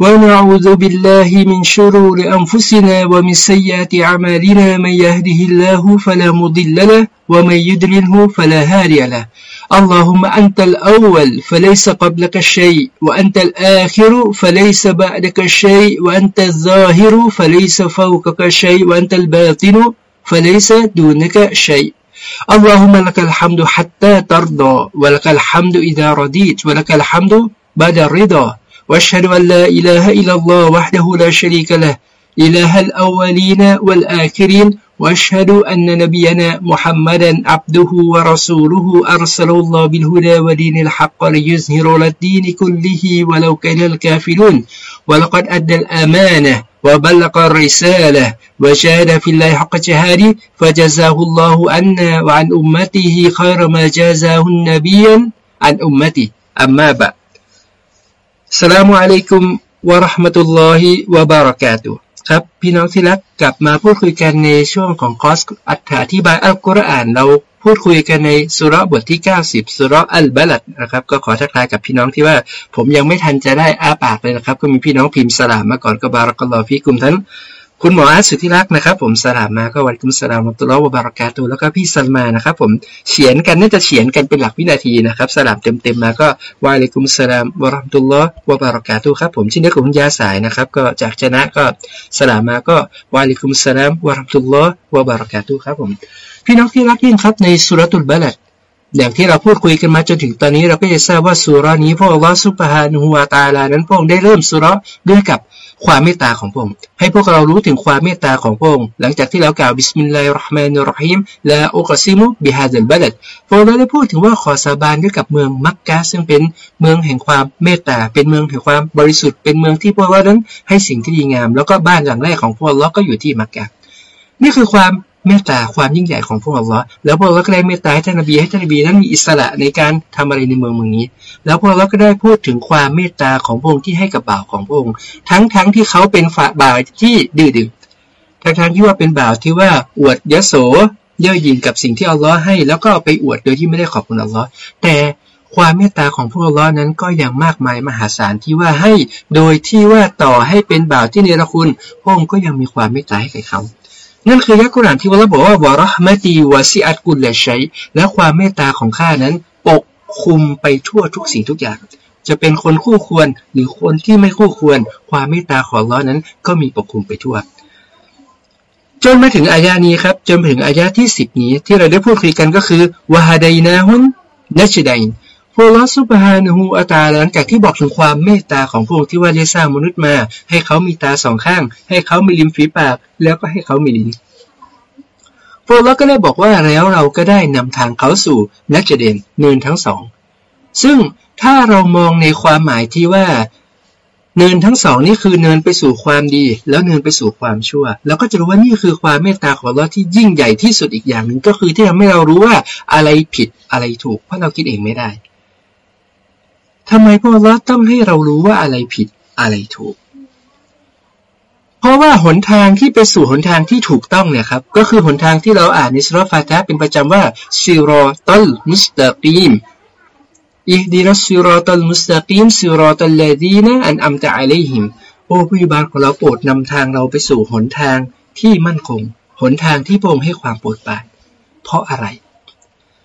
ونعوذ بالله من شرور أنفسنا ومن سيئات أعمالنا من يهده الله فلا مضل له ومن يدلله فلا هادي له. اللهم أنت الأول فليس قبلك شيء وأنت الآخر فليس بعدك شيء وأنت الظاهر فليس فوقك شيء وأنت الباطن فليس دونك شيء. اللهم لك الحمد حتى ترضى ولك الحمد إذا رضيت ولك الحمد بعد الرضا. وأشهد أن لا إله إلا الله وحده لا شريك له إله الأولين والآخرين وأشهد أن نبينا محمدا عبده ورسوله أرسله الله بالهدى ودين الحق ليظهر على الدين كله ولو كان الكافرون. ولقد أدى الأمانة وبلغ الرسالة وجاهد في الله حق جهاده فجزاه الله عنا وعن أمته خير ما جازاه النبي عن أمته. أما بعد. สลามุอะลัยกุมวะราะห์มะตุลลอฮิวะบารากาตุครับพี่น้องที่รักกลับมาพูดคุยกันในช่วงของคอสอัตถาที่บายอัลกุรอานเราพูดคุยกันในสุรบทที่ 90 สุรอัลบาลัดนะครับก็ขอทักทายกับพี่น้องที่ว่า ผมยังไม่ทันจะได้อาปากเลยนะครับ ก็มีพี่น้องพิมพ์สลามมาก่อนก็บารักลอพี่กลุ่มทั้ง คุณหมออาสุธิรักนะครับผมสลามมาก็วันกุมสลามตุลวบารากาตุแล้วก็พี่ซัลมานะครับผมเฉียนกันน่าจะเฉียนกันเป็นหลักวินาทีนะครับสลามเต็มๆมาก็วาเลกุมสลามวะรัมตุลลอฮ์วบารากาตุครับผมชิ้นเดียวกับคุณยาสายนะครับก็จากชนะก็สลามมาก็วาเลกุมสลามวะรัมตุลลอฮ์วะบารากาตุครับผมพี่น้องที่รักยิ่งครับในสุรตุลบาลัดอย่างที่เราพูดคุยกันมาจนถึงตอนนี้เราก็จะทราบว่าสุรานี้พระอัลลอฮฺสุบฮานุฮุวาตาลานั้นพระองค์ได้เริ่มสุรด้วยกับ ความเมตตาของพระองค์ให้พวกเรารู้ถึงความเมตตาของพระองค์หลังจากที่เรากล่าวبسم الله الرحمن الرحيم لا أقسم بهذا البلدพระองค์ได้พูดถึงว่าขอสาบานด้วยกับเมืองมักกะซึ่งเป็นเมืองแห่งความเมตตา เป็นเมืองแห่งความบริสุทธิ์เป็นเมืองที่พวกเรานั้นให้สิ่งที่ดีงาม แล้วก็บ้านหลังแรกของพวกเราก็อยู่ที่มักกะนี่คือความ เมตตาความยิ่งใหญ่ของพระองค์ละแล้วพระองค์ก็ได้เมตตาให้ท่านนบีให้ท่านนบีนั้นมีอิสระในการทำอะไรในเมืองเมืองนี้ แล้วพระองค์ก็ได้พูดถึงความเมตตาของพระองค์ที่ให้กับบ่าวของพระองค์ ทั้งทั้งที่เขาเป็นฝ่าบ่าวที่ดื้อดึงทั้งทั้งที่ว่าเป็นบ่าวที่ว่าอวดยโสเย่อหยิ่งกับสิ่งที่อัลลอฮ์ให้ แล้วก็ไปอวดโดยที่ไม่ได้ขอบคุณอัลลอฮ์แต่ความเมตตาของพระองค์นั้นก็ยังมากมายมหาศาลที่ว่าให้ โดยที่ว่าต่อให้เป็นบ่าวที่เนรคุณพระองค์ก็ยังมีความเมตตาให้กับเขา นั่นคือยักษ์กุรานที่เราบอกว่าวะรหมตีวะซิอัตกุลและใช้และความเมตตาของข้านั้นปกคุมไปทั่วทุกสิ่งทุกอย่าง จะเป็นคนคู่ควรหรือคนที่ไม่คู่ควร ความเมตตาของล้อนั้นก็มีปกคุมไปทั่ว จนมาถึงอายานี้ครับ จนถึงอายาที่สิบนี้ที่เราได้พูดคุยกันก็คือวะฮาดนาฮุนนัชดัยน พระลอสุบฮานูฮูอัตาหลังจากที่บอกถึงความเมตตาของพระองค์ที่ว่าได้สร้างมนุษย์มา ให้เขามีตาสองข้าง ให้เขามีริมฝีปาก แล้วก็ให้เขามีลิ้นพระลอก็ได้บอกว่าแล้วเราก็ได้นำทางเขาสู่นัจเดนเนินทั้งสอง ซึ่งถ้าเรามองในความหมายที่ว่าเนินทั้งสองนี่คือเนินไปสู่ความดี แล้วเนินไปสู่ความชั่ว แล้วก็จะรู้ว่านี่คือความเมตตาของเราที่ยิ่งใหญ่ที่สุดอีกอย่างหนึ่งก็คือที่ทำให้เรารู้ว่าอะไรผิดอะไรถูกเพราะเราคิดเองไม่ได้ ทำไมพระองค์ต้องให้เรารู้ว่าอะไรผิดอะไรถูก เพราะว่าหนทางที่ไปสู่หนทางที่ถูกต้องเนี่ยครับ ก็คือหนทางที่เราอ่านในสุรฟาตะเป็นประจำว่าซิรอตัลมุสตะกีมอิฮดีนัสซิรอตัลมุสตะกีมซิรอตัลลดีนะอันอัมตะอะลัยฮิมโอ้ผู้บานของเราโปรดนำทางเราไปสู่หนทางที่มั่นคง หนทางที่พระองค์ให้ความโปรดปรานเพราะอะไร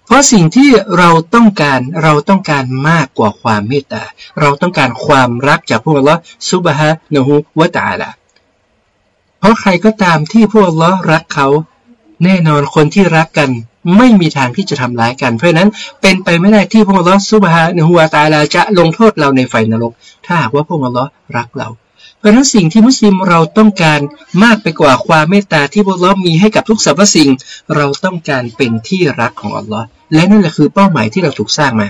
เพราะสิ่งที่เราต้องการเราต้องการมากกว่าความเมตตา เราต้องการความรักจากพวกเราซุบฮะนะฮูวะตาละเพราะใครก็ตามที่พวกเรารักเขา แน่นอนคนที่รักกันไม่มีทางที่จะทำร้ายกัน เพราะนั้นเป็นไปไม่ได้ที่พวกเราซุบฮะนะฮูวะตาลาจะลงโทษเราในไฟนรก ถ้าหากว่าพวกเรารักเราราะนั้นสิ่งที่มุสลิมเราต้องการมากไปกว่าความเมตตาที่พวกเรามีให้กับทุกสรรพสิ่ง เราต้องการเป็นที่รักของอัลลอฮ์ และนั่นแหละคือเป้าหมายที่เราถูกสร้างมา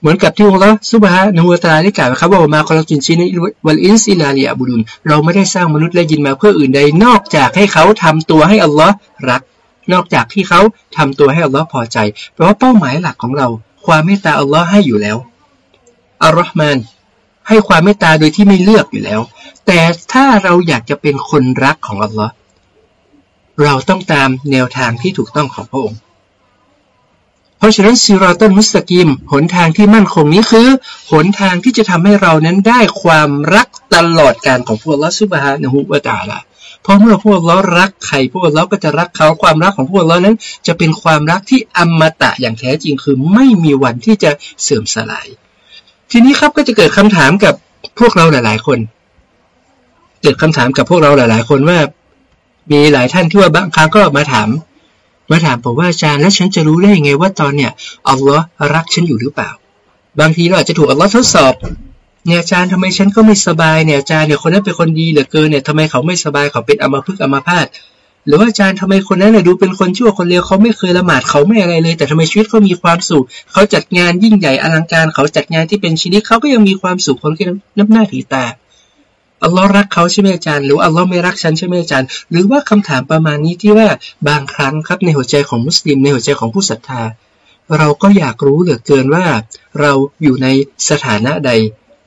เหมือนกับที่อัลลอฮ์ซุบฮานูตาได้กล่าวครับว่ามาคอลจินชินวัลอินซิลาลีอับุดุนเราไม่ได้สร้างมนุษย์และยินมาเพื่ออื่นใดนอกจากให้เขาทำตัวให้อัลลอฮ์รัก นอกจากที่เขาทำตัวให้อัลลอฮ์พอใจ เพราะว่าเป้าหมายหลักของเรา ความเมตตาอัลลอฮ์ให้อยู่แล้วอัลลอฮ์มานให้ความเมตตาโดยที่ไม่เลือกอยู่แล้ว แต่ถ้าเราอยากจะเป็นคนรักของอัลลอฮ์เราต้องตามแนวทางที่ถูกต้องของพระองค์ เพราะฉะนั้นซิรอตันมุสกิมหนทางที่มั่นคงนี้คือหนทางที่จะทำให้เรานั้นได้ความรักตลอดการของพวกละซุบฮานะฮุวาตาละเพราะเมื่อพวกเรารักใครพวกเราก็จะรักเขาความรักของพวกเรานั้น จะเป็นความรักที่อมตะอย่างแท้จริงคือไม่มีวันที่จะเสื่อมสลาย ทีนี้ครับก็จะเกิดคำถามกับพวกเราหลาย ๆ คน เกิดคำถามกับพวกเราหลาย ๆ คนว่า มีหลายท่านที่ว่าบางครั้งก็มาถาม มาถามผมว่าอาจารย์แล้วฉันจะรู้ได้ยังไงว่าตอนเนี้ยอัลลอฮ์รักฉันอยู่หรือเปล่า บางทีเราอาจจะถูกอัลลอฮ์ทดสอบเนี่ยอาจารย์ทำไมฉันก็ไม่สบายเนี่ยอาจารย์เนี่ยคนนั้นเป็นคนดีเหลือเกินเนี่ยทำไมเขาไม่สบายเขาเป็นอัมพฤกษ์อัมพาตหรือว่าอาจารย์ทำไมคนนั้นเนี่ยดูเป็นคนชั่วคนเลวเขาไม่เคยละหมาดเขาไม่อะไรเลย แต่ทำไมชีวิตเขามีความสุขเขาจัดงานยิ่งใหญ่อลังการเขาจัดงานที่เป็นชีวิตเขาก็ยังมีความสุขคนที่นับหน้าถือตา อัลลอฮ์รักเขาใช่ไหมอาจารย์ หรืออัลลอฮ์ไม่รักฉันใช่ไหมอาจารย์ หรือว่าคำถามประมาณนี้ที่ว่าบางครั้งครับในหัวใจของมุสลิม ในหัวใจของผู้ศรัทธา เราก็อยากรู้เหลือเกินว่า เราอยู่ในสถานะใด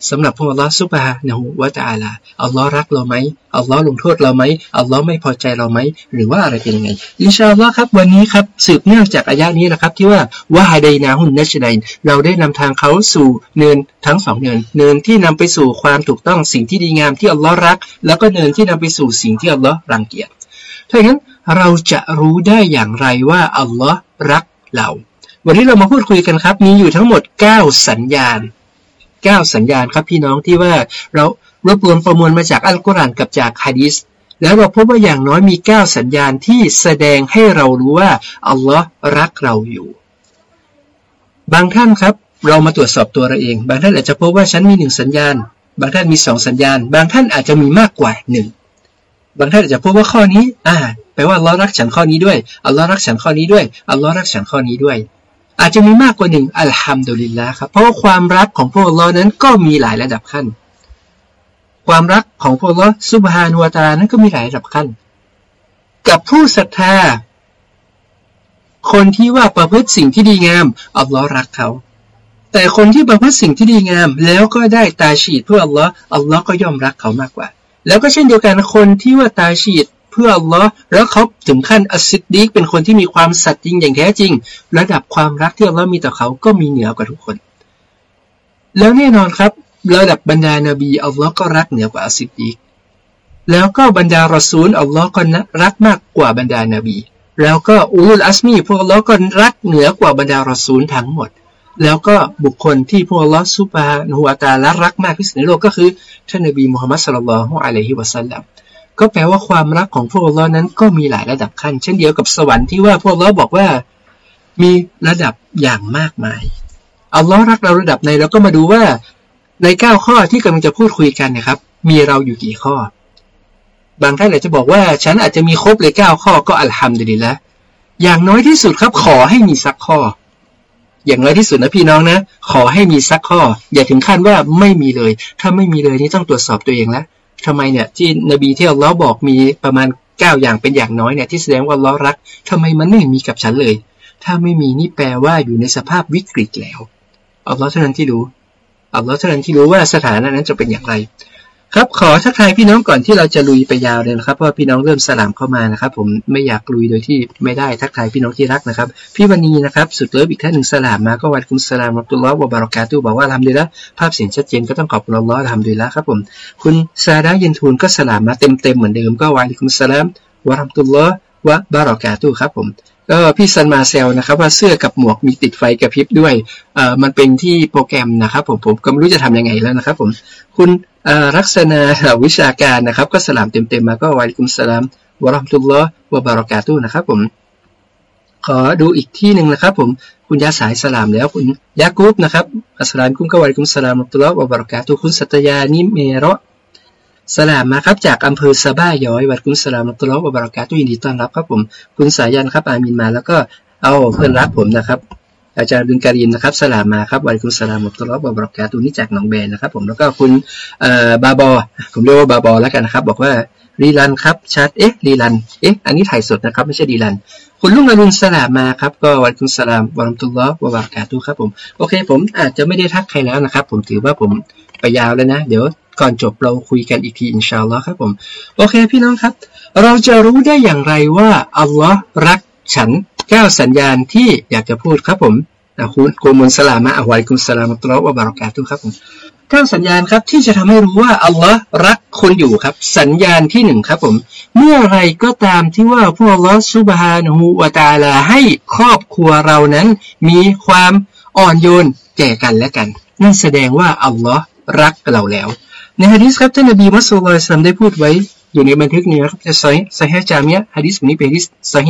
สำหรับพระอัลลอฮ์ซุบฮานะฮูวะตะอาลาอัลลอฮ์รักเราไหมอัลลอฮ์ลงโทษเราไหมอัลลอฮ์ไม่พอใจเราไหมหรือว่าอะไรเป็นยังไงอินชาอัลลอฮ์ครับวันนี้ครับสืบเนื่องจากอายะนี้นะครับที่ว่าวะฮดนาฮุนนัชดัยเราได้นำทางเขาสู่เนินทั้งสองเนินเนินที่นำไปสู่ความถูกต้องสิ่งที่ดีงามที่อัลลอฮ์รัก แล้วก็เนินที่นำไปสู่สิ่งที่อัลลอฮ์รังเกียจถ้าอย่างนั้นเราจะรู้ได้อย่างไรว่าอัลลอฮ์รักเรา วันนี้เรามาพูดคุยกันครับ มีอยู่ทั้งหมด 9 สัญญาณ 9 สัญญาณครับพี่น้องที่ว่าเรารวบรวมประมวลมาจากอัลกุรอานกับจากฮะดีษแล้วเราพบว่าอย่างน้อยมี 9 สัญญาณที่แสดงให้เรารู้ว่าอัลลอฮ์รักเราอยู่ บางท่านครับ เรามาตรวจสอบตัวเราเอง บางท่านอาจจะพบว่าฉันมีหนึ่งสัญญาณ บางท่านมีสองสัญญาณ บางท่านอาจจะมีมากกว่าหนึ่งบางท่านอาจจะพบว่าข้อนี้ อ่า แปลว่าอัลลอฮ์รักฉันข้อนี้ด้วยอัลลอฮ์รักฉันข้อนี้ด้วยอัลลอฮ์รักฉันข้อนี้ด้วย อาจจะมีมากกว่าหนึ่งอัลฮัมดุลิลละครับเพราะความรักของพวกเรานั้นก็มีหลายระดับขั้น ความรักของพวกเราสุบฮานุวาตานั้นก็มีหลายระดับขั้น กับผู้ศรัทธา คนที่ว่าประพฤติสิ่งที่ดีงามอัลลอฮ์รักเขา แต่คนที่ประพฤติสิ่งที่ดีงาม แล้วก็ได้ตาฉีดเพื่ออัลลอฮ์อัลลอฮ์ก็ย่อมรักเขามากกว่า แล้วก็เช่นเดียวกันคนที่ว่าตาฉีด เพื่ออัลลอฮ์แล้วเขาถึงขั้นอัสซิดดีกเป็นคนที่มีความสัตย์จริงอย่างแท้จริง ระดับความรักที่อัลลอฮ์มีต่อเขาก็มีเหนือกว่าทุกคน แล้วแน่นอนครับ ระดับบรรดานาบีอัลลอฮ์ก็รักเหนือกว่าอัสซิดดีกแล้วก็บรรดารอซูลอัลลอฮ์ก็รักมากกว่าบรรดานาบี แล้วก็อูลุลอัสมีพวกอัลลอฮ์ก็รักเหนือกว่าบรรดารอซูลทั้งหมด แล้วก็บุคคลที่พวกอัลลอฮ์ซุบฮานุวาตาละรักมากที่สุดในโลกก็คือท่านนบีมุฮัมมัดสุลลัลฮุอะลัยฮิวะสัลลัม ก็แปลว่าความรักของพวกเรานั้นก็มีหลายระดับขั้น เช่นเดียวกับสวรรค์ที่ว่าพวกเราบอกว่ามีระดับอย่างมากมายอัลลอฮ์รักเราระดับไหนเราก็มาดูว่าในเก้าข้อที่กำลังจะพูดคุยกันนะครับ มีเราอยู่กี่ข้อ บางท่านอาจจะบอกว่า ฉันอาจจะมีครบเลยเก้าข้อก็อัลฮัมดุลิลละอย่างน้อยที่สุดครับ ขอให้มีสักข้อ อย่างน้อยที่สุดนะพี่น้องนะ ขอให้มีสักข้อ อย่าถึงขั้นว่าไม่มีเลย ถ้าไม่มีเลยนี่ต้องตรวจสอบตัวเองแล้ว ทำไมเนี่ยที่นบีที่อัลลอฮ์บอกมีประมาณเก้าอย่างเป็นอย่างน้อยเนี่ยที่แสดงว่าอัลลอฮ์รักทำไมมันไม่มีกับฉันเลย ถ้าไม่มีนี่แปลว่าอยู่ในสภาพวิกฤตแล้วอัลลอฮ์เท่านั้นที่รู้อัลลอฮ์เท่านั้นที่รู้ว่าสถานะนั้นจะเป็นอย่างไร ครับขอทักทายพี่น้องก่อนที่เราจะลุยไปยาวเลยนะครับเพราะพี่น้องเริ่มสลามเข้ามานะครับ ผมไม่อยากลุยโดยที่ไม่ได้ทักทายพี่น้องที่รักนะครับ พี่วันนี้นะครับสุดเลิฟอีกท่านหนึ่งสลามมาก็วันคุณสลามอับตุลลอฮ์วะบารอกาตุบอกว่าทำดีแล้วภาพเสียงชัดเจนก็ต้องขอบคุณอัลลอฮ์ทำดีแล้วครับผมคุณซาดาเย็นทูลก็สลามมาเต็มเต็มเหมือนเดิมก็วันคุณสลามวะรัมตุลลอฮ์วะบารอกาตุครับผม ก็พี่ซันมาเซลนะครับว่าเสื้อกับหมวกมีติดไฟกระพริบด้วยเอ่อมันเป็นที่โปรแกรมนะครับผมผมก็ไม่รู้จะทำยังไงแล้วนะครับผมคุณรักษณะวิชาการนะครับ ก็สลามเต็มๆมาก็วาลิกุมสลามวะราะห์ตุลลอฮ์วะบารอกาตุนะครับผมขอดูอีกที่หนึ่งนะครับ ผมคุณยาสายสลามแล้วคุณยากุบนะครับอัสลามกุมกวาลิกุมสลามตุลลอฮ์วะบารอกาตุคุณสัตยานิเมระ สลามมาครับจากอำเภอสะบ้าย้อยวัดกุมสลามตุลลอฮ์วะบารอกาตุยินดีต้อนรับครับผมคุณสายันครับอามินมาแล้วก็เอาเพื่อนรักผมนะครับ อาจารย์ดุนการินนะครับสลามมาครับวันคุณสลามอับตุลลอฮ์บรักาตุนี่จากหนองแบนนะครับ ผมแล้วก็คุณบาบอ ผมเรียกว่าบาบอแล้วกันนะครับ บอกว่ารีลันครับชัดเอ๊ะรีลันเอ๊ะอันนี้ถ่ายสดนะครับไม่ใช่รีลัน คุณลุงอรุณสลามมาครับก็วันคุณสลามวันตุลลอฮ์บรักาตุครับผมโอเค ผมอาจจะไม่ได้ทักใครแล้วนะครับ ผมถือว่าผมไปยาวแล้วนะ เดี๋ยว ก่อนจบเราคุยกันอีกทีอินชาอัลลอฮ์ครับผม โอเคพี่น้องครับ เราจะรู้ได้อย่างไรว่าอัลลอฮ์รักฉันเก้าสัญญาณที่อยากจะพูดครับผมคุณกูมุลสลามะอะวัยกุมสลามะตุลวะบารอกาตุครับผมเก้าสัญญาณครับที่จะทำให้รู้ว่าอัลลอฮ์รักคนอยู่ครับ สัญญาณที่หนึ่งครับผม เมื่อไรก็ตามที่ว่าพวกอัลลอฮ์ซุบฮานูวาตาลาให้ครอบครัวเรานั้น มีความอ่อนโยนแก่กันและกัน นั่นแสดงว่าอัลลอฮ์รักเราแล้ว ในฮะดิษครับท่านนบีมุสลิมได้พูดไว้อยู่ในบันทึกนี้ครับจะซอยซอยจามีฮะดิษนี้เป็นฮะดิษซอย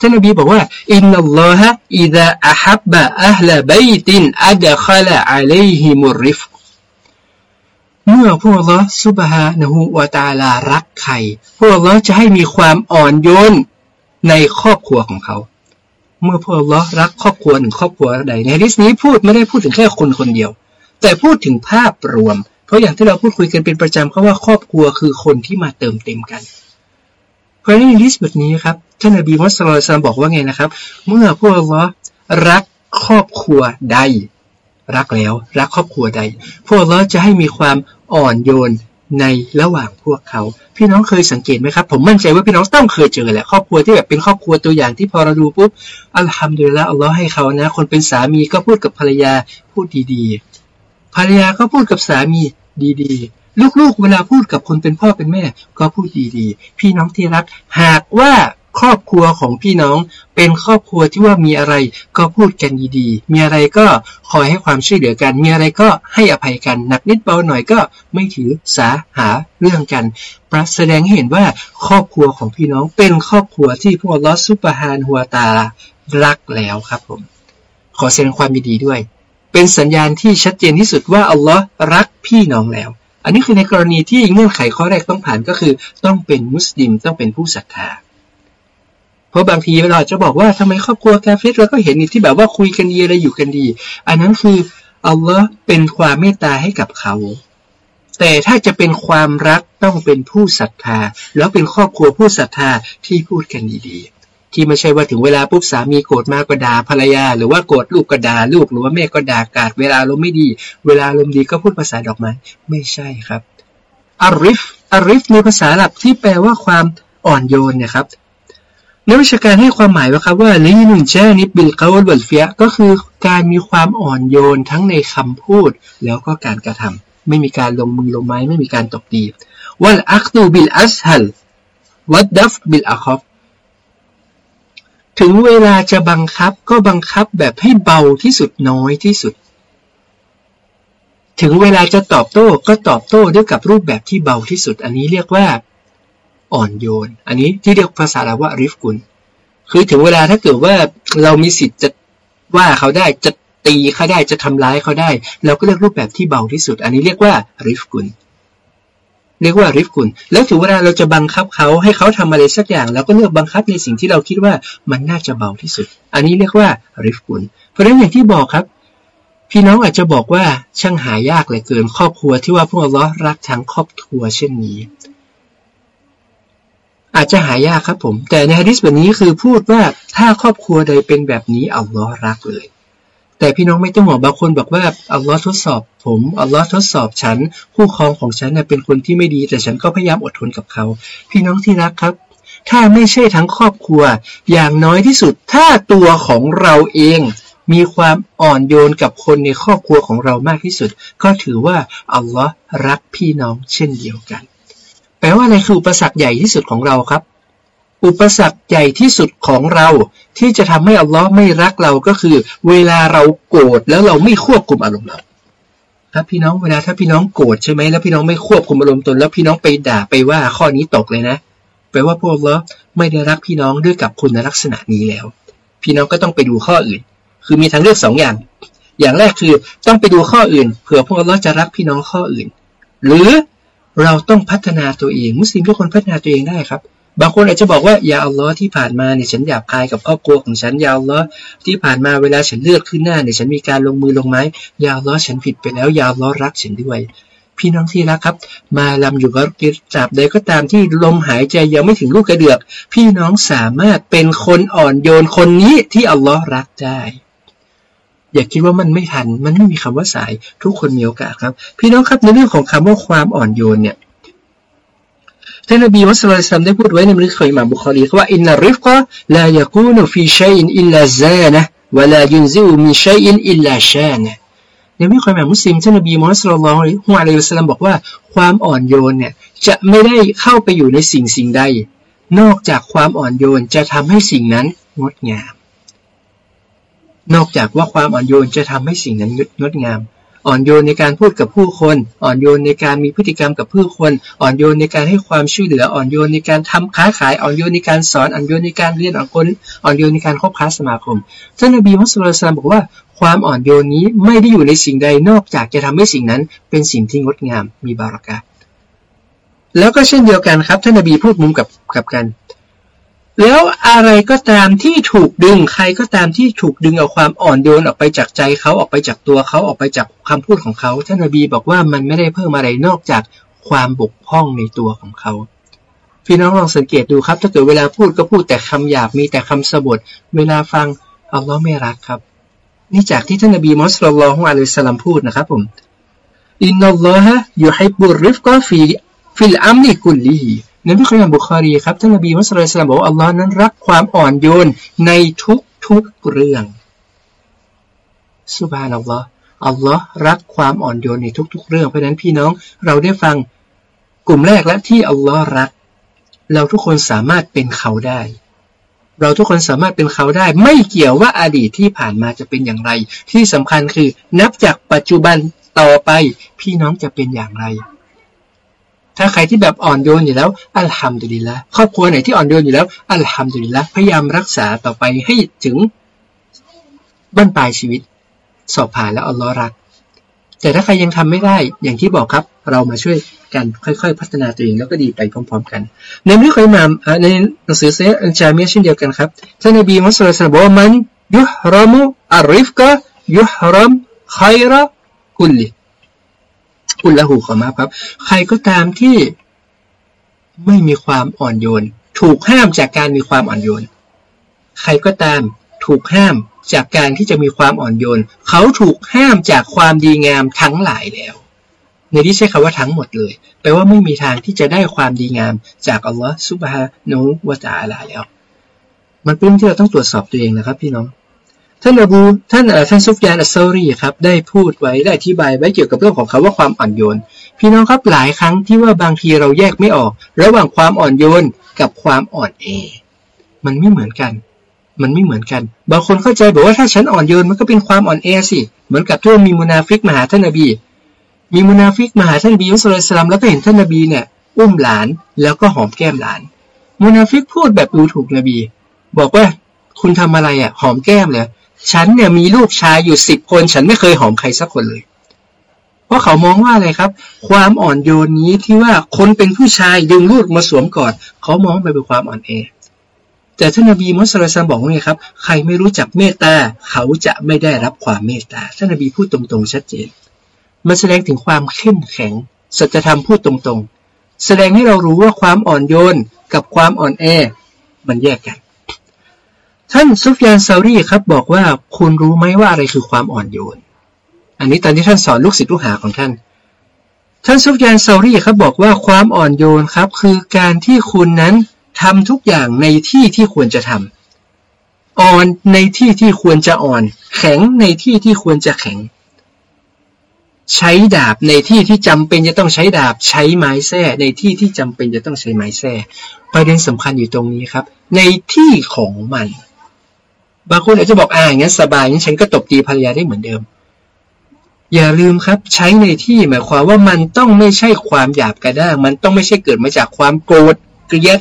ท่านนบีบอกว่าอินนัลลอฮะอิดะอัฮับบะอัลลบัยตินอัดขละอะลัยฮิมุริฟเมื่อพวกเราสุบฮานะฮูวาตาลารักใครพวกเราจะให้มีความอ่อนโยนในครอบครัวของเขา เมื่อพวกเรารักครอบครัวหนึ่งครอบครัวใดในฮะดิษนี้พูดไม่ได้พูดถึงแค่คนคนเดียว แต่พูดถึงภาพรวม เพราะอย่างที่เราพูดคุยกันเป็นประจำเขาว่าครอบครัวคือคนที่มาเติมเต็มกันเพราะในลิสต์แบบนี้ครับท่านอบีมุสลิมบอกว่าไงนะครับ เมื่อพวกเรารักครอบครัวใด รักแล้วรักครอบครัวใด พวกเราจะให้มีความอ่อนโยนในระหว่างพวกเขา พี่น้องเคยสังเกตไหมครับ ผมมั่นใจว่าพี่น้องต้องเคยเจอแหละครอบครัวที่แบบเป็นครอบครัวตัวอย่างที่พอเราดูปุ๊บอัลฮัมดุลิลละอัลลอฮ์ให้เขานะ คนเป็นสามีก็พูดกับภรรยาพูดดี ภรรยาก็พูดกับสามีดีๆ ลูกๆ เวลาพูดกับคนเป็นพ่อเป็นแม่ ก็พูดดีๆ พี่น้องที่รัก หากว่าครอบครัวของพี่น้องเป็นครอบครัวที่ว่ามีอะไรก็พูดกันดีๆ มีอะไรก็คอยให้ความช่วยเหลือกัน มีอะไรก็ให้อภัยกัน หนักนิดเบาหน่อยก็ไม่ถือสาหาเรื่องกัน ประแสดงให้เห็นว่าครอบครัวของพี่น้องเป็นครอบครัวที่พวกลอสุปฮานหัวตารักแล้วครับผม ขอแสดงความยินดีด้วย เป็นสัญญาณที่ชัดเจนที่สุดว่าอัลลอฮ์รักพี่น้องแล้ว อันนี้คือในกรณีที่เงื่อนไขข้อแรกต้องผ่านก็คือ ต้องเป็นมุสลิมต้องเป็นผู้ศรัทธา เพราะบางทีเราจะบอกว่าทำไมครอบครัวกาเฟสเราก็เห็นที่แบบว่าคุยกันดีอะไรอยู่กันดี อันนั้นคืออัลลอฮ์เป็นความเมตตาให้กับเขา แต่ถ้าจะเป็นความรักต้องเป็นผู้ศรัทธา แล้วเป็นครอบครัวผู้ศรัทธาที่พูดกันดีๆ ที่ไม่ใช่ว่าถึงเวลาปุ๊บสามีโกรธมากก็ด่าภรรยา หรือว่าโกรธลูกก็ด่าลูก หรือว่าแม่ก็ด่ากาดเวลาลมไม่ดี เวลาลมดีก็พูดภาษาดอกไม้ไม่ใช่ครับالرفق الرفق ในภาษาอาหรับที่แปลว่าความอ่อนโยนเนี่ยครับนักวิชาการให้ความหมายว่าครับว่าلين الجانب بالقول والفعلก็คือการมีความอ่อนโยนทั้งในคำพูด แล้วก็การกระทำไม่มีการลงมือลงไม้ไม่มีการตบตีوالأخذ بالأسهل والدفع بالأخف ถึงเวลาจะบังคับก็บังคับแบบให้เบาที่สุดน้อยที่สุด ถึงเวลาจะตอบโต้ก็ตอบโต้ด้วยกับรูปแบบที่เบาที่สุด อันนี้เรียกว่า อ่อนโยน อันนี้ที่เรียกภาษาลาว่าริฟกุลคือถึงเวลาถ้าเกิดว่าเรามีสิทธิ์จะว่าเขาได้จะตีเขาได้จะทำร้ายเขาได้ เราก็เลือกรูปแบบที่เบาที่สุด อันนี้เรียกว่าริฟกุล เรียกว่าริฟกุลแล้วถึงเวลาเราจะบังคับเขาให้เขาทำอะไรสักอย่างเราก็เลือกบังคับในสิ่งที่เราคิดว่ามันน่าจะเบาที่สุด อันนี้เรียกว่าริฟกุลเพราะฉะนั้นอย่างที่บอกครับพี่น้องอาจจะบอกว่าช่างหายากเลยเกินครอบครัวที่ว่าพวกเรารักทั้งครอบครัวเช่นนี้ อาจจะหายากครับผม แต่ในฮะดิษแบบนี้คือพูดว่าถ้าครอบครัวใดเป็นแบบนี้อัลลอฮ์รักเลย แต่พี่น้องไม่ต้องห่วงบางคนบอกว่าอัลลอฮ์ทดสอบ ผมอัลลอฮ์ทดสอบฉันผู้ครองของฉันเป็นคนที่ไม่ดี แต่ฉันก็พยายามอดทนกับเขา พี่น้องที่รักครับ ถ้าไม่ใช่ทั้งครอบครัว อย่างน้อยที่สุดถ้าตัวของเราเองมีความอ่อนโยนกับคนในครอบครัวของเรามากที่สุด ก็ถือว่าอัลลอฮ์รักพี่น้องเช่นเดียวกัน แปลว่าอะไรคืออุปสรรคใหญ่ที่สุดของเราครับ อุปสรรคใหญ่ที่สุดของเราที่จะทำให้อัลลอฮ์ไม่รักเราก็คือ เวลาเราโกรธแล้วเราไม่ควบคุมอารมณ์เราครับพี่น้องเวลาถ้าพี่น้องโกรธใช่ไหมแล้วพี่น้องไม่ควบคุมอารมณ์ตนแล้วพี่น้องไปด่าไปว่าข้อนี้ตกเลยนะแปลว่าพวกเราไม่ได้รักพี่น้องด้วยกับคุณลักษณะนี้แล้ว พี่น้องก็ต้องไปดูข้ออื่น คือมีทางเลือกสองอย่าง อย่างแรกคือต้องไปดูข้ออื่นเผื่อพวกเราจะรักพี่น้องข้ออื่น หรือเราต้องพัฒนาตัวเอง มุสลิมทุกคนพัฒนาตัวเองได้ครับ บางคนอาจจะบอกว่ายาอัลลอฮ์ที่ผ่านมาเนี่ยฉันหยาบคายกับครอบครัวของฉันยาอัลลอฮ์ที่ผ่านมาเวลาฉันเลือดขึ้นหน้าเนี่ยฉันมีการลงมือลงไม้ยาอัลลอฮ์ฉันผิดไปแล้วยาอัลลอฮ์รักฉันด้วย พี่น้องที่รักครับ มาลำอยู่กับกิจจับใดก็ตามที่ลมหายใจยังไม่ถึงลูกกระเดือก พี่น้องสามารถเป็นคนอ่อนโยนคนนี้ที่อัลลอฮ์รักได้อย่าคิดว่ามันไม่ทัน มันไม่มีคำว่าสาย ทุกคนมีโอกาสครับ พี่น้องครับในเรื่องของคำว่าความอ่อนโยนเนี่ย ท่านนบีมุสลิมได้พูดไว้ในบันทึกของอิหม่ามบุคอรีว่าอินนาริฟกะลายกูนฟีชัยอินลลาซานะวลายุนซิวมิชัยอินอิลลาชานะในมิริของอิหม่ามมุสลิมท่านนบีมุสลิมฮุอะลัยฮิสลามบอกว่าความอ่อนโยนเนี่ยจะไม่ได้เข้าไปอยู่ในสิ่งสิ่งใด นอกจากความอ่อนโยนจะทำให้สิ่งนั้นงดงาม นอกจากว่าความอ่อนโยนจะทำให้สิ่งนั้นงดงาม อ่อนโยนในการพูดกับผู้คน อ่อนโยนในการมีพฤติกรรมกับผู้คน อ่อนโยนในการให้ความช่วยเหลือ อ่อนโยนในการทำค้าขาย อ่อนโยนในการสอน อ่อนโยนในการเรียน อ่อนคนอ่อนโยนในการคบค้าสมาคม ท่านนบีมุสลิมบอกว่าความอ่อนโยนนี้ไม่ได้อยู่ในสิ่งใดนอกจากจะทำให้สิ่งนั้น เป็นสิ่งที่งดงาม มีบารักะแล้วก็เช่นเดียวกันครับท่านนบีพูดมุมกับกับกัน แล้วอะไรก็ตามที่ถูกดึง ใครก็ตามที่ถูกดึงเอาความอ่อนโยนออกไปจากใจเขาออกไปจากตัวเขาออกไปจากคำพูดของเขาท่านนบีบอกว่ามันไม่ได้เพิ่มอะไรนอกจากความบกพร่องในตัวของเขา พี่น้องลองสังเกตดูครับ ถ้าเกิดเวลาพูดก็พูดแต่คำหยาบมีแต่คำสบทเวลาฟังอัลลอฮ์ไม่รักครับ นี่จากที่ท่านนบีมุสลิมของอัลลอฮฺสลัมพูดนะครับผมإن الله يحب الرفق في في الأمر كله ในพิคัมบุคารีครับท่านนบีมุสลิมบอกว่าอัลลอฮ์นั้นรักความอ่อนโยนในทุกทุกเรื่องسبحان اللهอัลลอฮ์รักความอ่อนโยนในทุก ๆ เรื่องเพราะนั้นพี่น้องเราได้ฟังกลุ่มแรกและที่อัลลอฮ์รัก เราทุกคนสามารถเป็นเขาได้ เราทุกคนสามารถเป็นเขาได้ ไม่เกี่ยวว่าอดีตที่ผ่านมาจะเป็นอย่างไร ที่สำคัญคือนับจากปัจจุบันต่อไปพี่น้องจะเป็นอย่างไร ถ้าใครที่แบบอ่อนโยนอยู่แล้ว อัลฮัมดุลิละครอบครัวไหนที่อ่อนโยนอยู่แล้ว อัลฮัมดุลิละพยายามรักษาต่อไปให้ถึงบั้นปลายชีวิต สอบผ่านแล้วอัลลอฮ์รัก แต่ถ้าใครยังทำไม่ได้อย่างที่บอกครับ เรามาช่วยกันค่อยๆ พัฒนาตัวเองแล้วก็ดีไปพร้อม ๆ กัน ในมิคอยมามในหนังสือเซอันจามีเช่นเดียวกันครับท่านนบีมุสลิมบอกว่ามันยุฮรามุอาริฟกะยุฮรามไคระกุลลิ อุลละหูขอมาครับ ใครก็ตามที่ไม่มีความอ่อนโยน ถูกห้ามจากการมีความอ่อนโยน ใครก็ตามถูกห้ามจากการที่จะมีความอ่อนโยน เขาถูกห้ามจากความดีงามทั้งหลายแล้ว ในที่ใช้คำว่าทั้งหมดเลย แปลว่าไม่มีทางที่จะได้ความดีงามจากอัลลอฮฺซุบฮานุวะตาลาแล้ว มันเป็นที่เราต้องตรวจสอบตัวเองนะครับพี่น้อง ท่านอบูท่านท่านซุฟยานอัสซารีครับได้พูดไว้ได้อธิบายไว้เกี่ยวกับเรื่องของคาว่าความอ่อนโยน พี่น้องครับหลายครั้งที่ว่าบางทีเราแยกไม่ออก ระหว่างความอ่อนโยนกับความอ่อนแอมันไม่เหมือนกัน มันไม่เหมือนกัน บางคนเข้าใจบอกว่าถ้าฉันอ่อนโยนมันก็เป็นความอ่อนแอสิเหมือนกับที่มีมุนาฟิกมาหาท่านนบี มีมุนาฟิกมาหาท่านนบียุสลิสลามแล้วก็เห็นท่านนบีเนี่ยอุ้มหลานแล้วก็หอมแก้มหลาน มุนาฟิกพูดแบบดูถูกนบี บอกว่าคุณทำอะไรอะหอมแก้มเลย ฉันเนี่ยมีลูกชายอยู่สิบคน ฉันไม่เคยหอมใครสักคนเลย เพราะเขามองว่าอะไรครับ ความอ่อนโยนนี้ที่ว่าคนเป็นผู้ชายดึงลูกมาสวมกอดเขามองไปเป็นความอ่อนแอแต่ท่านนบีมุสลิมบอกว่าไงครับ ใครไม่รู้จักเมตตาเขาจะไม่ได้รับความเมตตาท่านนบีพูดตรงๆ ชัดเจน มันแสดงถึงความเข้มแข็งสัจธรรมพูดตรงๆ แสดงให้เรารู้ว่าความอ่อนโยนกับความอ่อนแอมันแยกกัน ท่านซุฟยานซารีครับบอกว่าคุณรู้ไหมว่าอะไรคือความอ่อนโยน อันนี้ตอนที่ท่านสอนลูกศิษย์ลูกหาของท่าน ท่านซุฟยานซารีครับบอกว่าความอ่อนโยนครับ คือการที่คุณนั้นทำทุกอย่างในที่ที่ควรจะทำอ่อนในที่ที่ควรจะอ่อน แข็งในที่ที่ควรจะแข็ง ใช้ดาบในที่ที่จำเป็นจะต้องใช้ดาบ ใช้ไม้แส้ในที่ที่จำเป็นจะต้องใช้ไม้แส้ประเด็นสำคัญอยู่ตรงนี้ครับ ในที่ของมัน บางคนอาจจะบอกอ่างั้นสบายงั้นฉันก็ตบตีภรรยาได้เหมือนเดิม อย่าลืมครับ ใช้ในที่หมายความว่ามันต้องไม่ใช่ความหยาบกระด้าง มันต้องไม่ใช่เกิดมาจากความโกรธเกลียด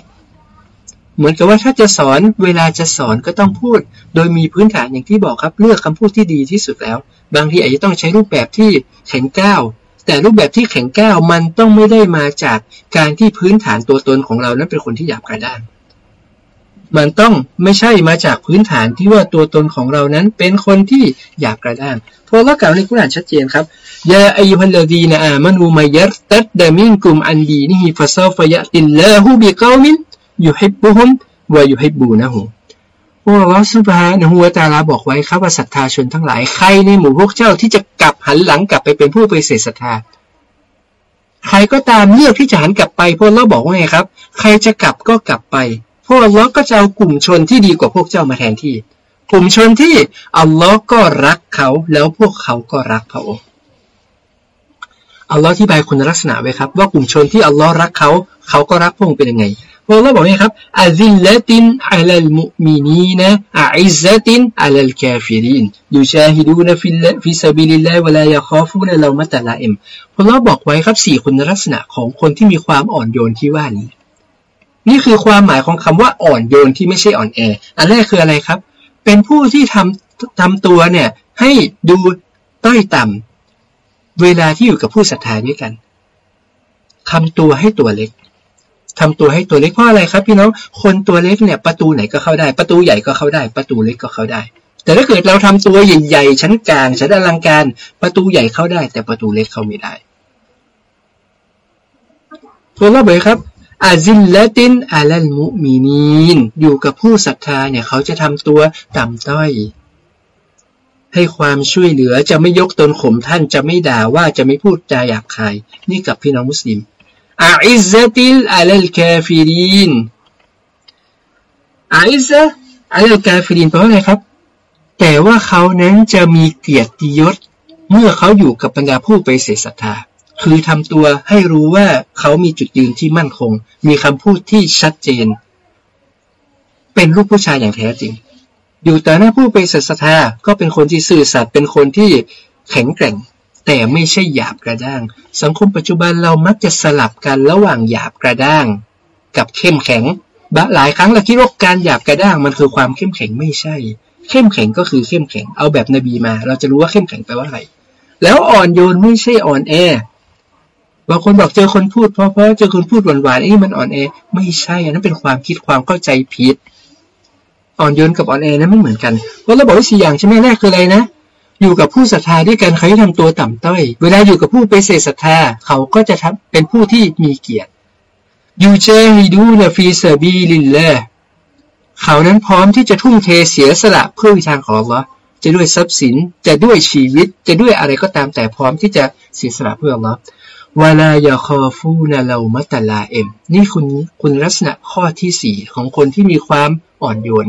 เหมือนกับว่าถ้าจะสอนเวลาจะสอนก็ต้องพูด โดยมีพื้นฐานอย่างที่บอกครับ เลือกคำพูดที่ดีที่สุดแล้ว บางทีอาจจะต้องใช้รูปแบบที่แข็งก้าวแต่รูปแบบที่แข็งก้าวมันต้องไม่ได้มาจากการที่พื้นฐานตัวตนของเรานั้นเป็นคนที่หยาบกระด้าง มันต้องไม่ใช่มาจากพื้นฐานที่ว่าตัวตนของเรานั้นเป็นคนที่หยาบกระด้างเพราะว่าก่าวในกุรานชัดเจนครับยาอายุพันลดีนะอามานูมายัรตัดดามินกุมอันดีนี่ฟาซาฟยะติลลาหูบิกามินยูฮิบบุฮุมวายูฮิบบูนะฮูพวกลอสุบฮานะฮัวตาลาบอกไว้ครับว่าศรัทธาชนทั้งหลายใครในหมู่พวกเจ้าที่จะกลับหันหลังกลับไปเป็นผู้ไปเสศรัทธาใครก็ตามเลือกที่จะหันกลับไปพวกเราบอกว่าไงครับ ใครจะกลับก็กลับไป พวกเราก็จะเอากลุ่มชนที่ดีกว่าพวกเจ้ามาแทนที่ กลุ่มชนที่อัลลอฮ์ก็รักเขาแล้วพวกเขาก็รักพระองค์อัลลอฮ์อธิบายคุณลักษณะไว้ครับ ว่ากลุ่มชนที่อัลลอฮ์รักเขา เขาก็รักพระองค์เป็นยังไงพระองค์บอกนี่ครับأذلة على المؤمنين أعزة على الكافرين يجاهدون في في سبيل الله ولا يخافون لومة لائمพระองค์บอกไว้ครับสี่คุณลักษณะของคนที่มีความอ่อนโยนที่ว่านี้ นี่คือความหมายของคำว่าอ่อนโยนที่ไม่ใช่อ่อนแอ อันแรกคืออะไรครับ เป็นผู้ที่ทำทำตัวเนี่ยให้ดูต้อยต่ำเวลาที่อยู่กับผู้ศรัทธาด้วยกันทำตัวให้ตัวเล็กทำตัวให้ตัวเล็กเพราะอะไรครับ พี่น้อง คนตัวเล็กเนี่ยประตูไหนก็เข้าได้ ประตูใหญ่ก็เข้าได้ ประตูเล็กก็เข้าได้ แต่ถ้าเกิดเราทำตัวใหญ่ๆชั้นกลางชั้นอลังการ ประตูใหญ่เข้าได้ แต่ประตูเล็กเข้าไม่ได้อัลลอฮ์บอกครับ أذلة على المؤمنين อยู่กับผู้ศรัทธาเนี่ยเขาจะทำตัวต่ำต้อย ให้ความช่วยเหลือจะไม่ยกตนข่มท่านจะไม่ด่าว่าจะไม่พูดจาหยาบคาย นี่กับพี่น้องมุสลิมأعزة على الكافرين أعزة على الكافرين แปลว่าอะไรครับ แต่ว่าเขานั้นจะมีเกียรติยศ เมื่อเขาอยู่กับบรรดาผู้ไปเสศรัทธา คือทำตัวให้รู้ว่าเขามีจุดยืนที่มั่นคง มีคำพูดที่ชัดเจน เป็นลูกผู้ชายอย่างแท้จริง อยู่ต่อหน้าผู้ไปเสศรัทธาก็เป็นคนที่สื่อสัตย์เป็นคนที่แข็งแกร่ง แต่ไม่ใช่หยาบกระด้าง สังคมปัจจุบันเรามักจะสลับกันระหว่างหยาบกระด้าง กับเข้มแข็งหลายครั้งเราคิดว่าการหยาบกระด้างมันคือความเข้มแข็งไม่ใช่ เข้มแข็งก็คือเข้มแข็งเอาแบบนบีมา เราจะรู้ว่าเข้มแข็งแปลว่าอะไรแล้วอ่อนโยนไม่ใช่อ่อนแอ บางคนบอกเจอคนพูดเพราะเพราะเจอคนพูดหวานๆไอ้มันอ่อนแอไม่ใช่อันนั้นเป็นความคิดความเข้าใจผิด อ่อนโยนกับอ่อนแอนั้นไม่เหมือนกันเพราะเราบอกว่าสี่อย่างใช่ไหมแรกคืออะไรนะ อยู่กับผู้ศรัทธาด้วยกันเขาจะทำตัวต่ำต้อย เวลาอยู่กับผู้ไปเสศรัทธาเขาก็จะทำเป็นผู้ที่มีเกียรติยูเจฮิดูนฟีเซบีลินเลเขานั้นพร้อมที่จะทุ่มเทเสียสละเพื่อทางของเราจะด้วยทรัพย์สินจะด้วยชีวิตจะด้วยอะไรก็ตามแต่พร้อมที่จะเสียสละเพื่อเรา วาลายาคอฟูนาเรามัตตลาเอ็ม นี่คุณคุณลักษณะข้อที่สี่ของคนที่มีความอ่อนโยน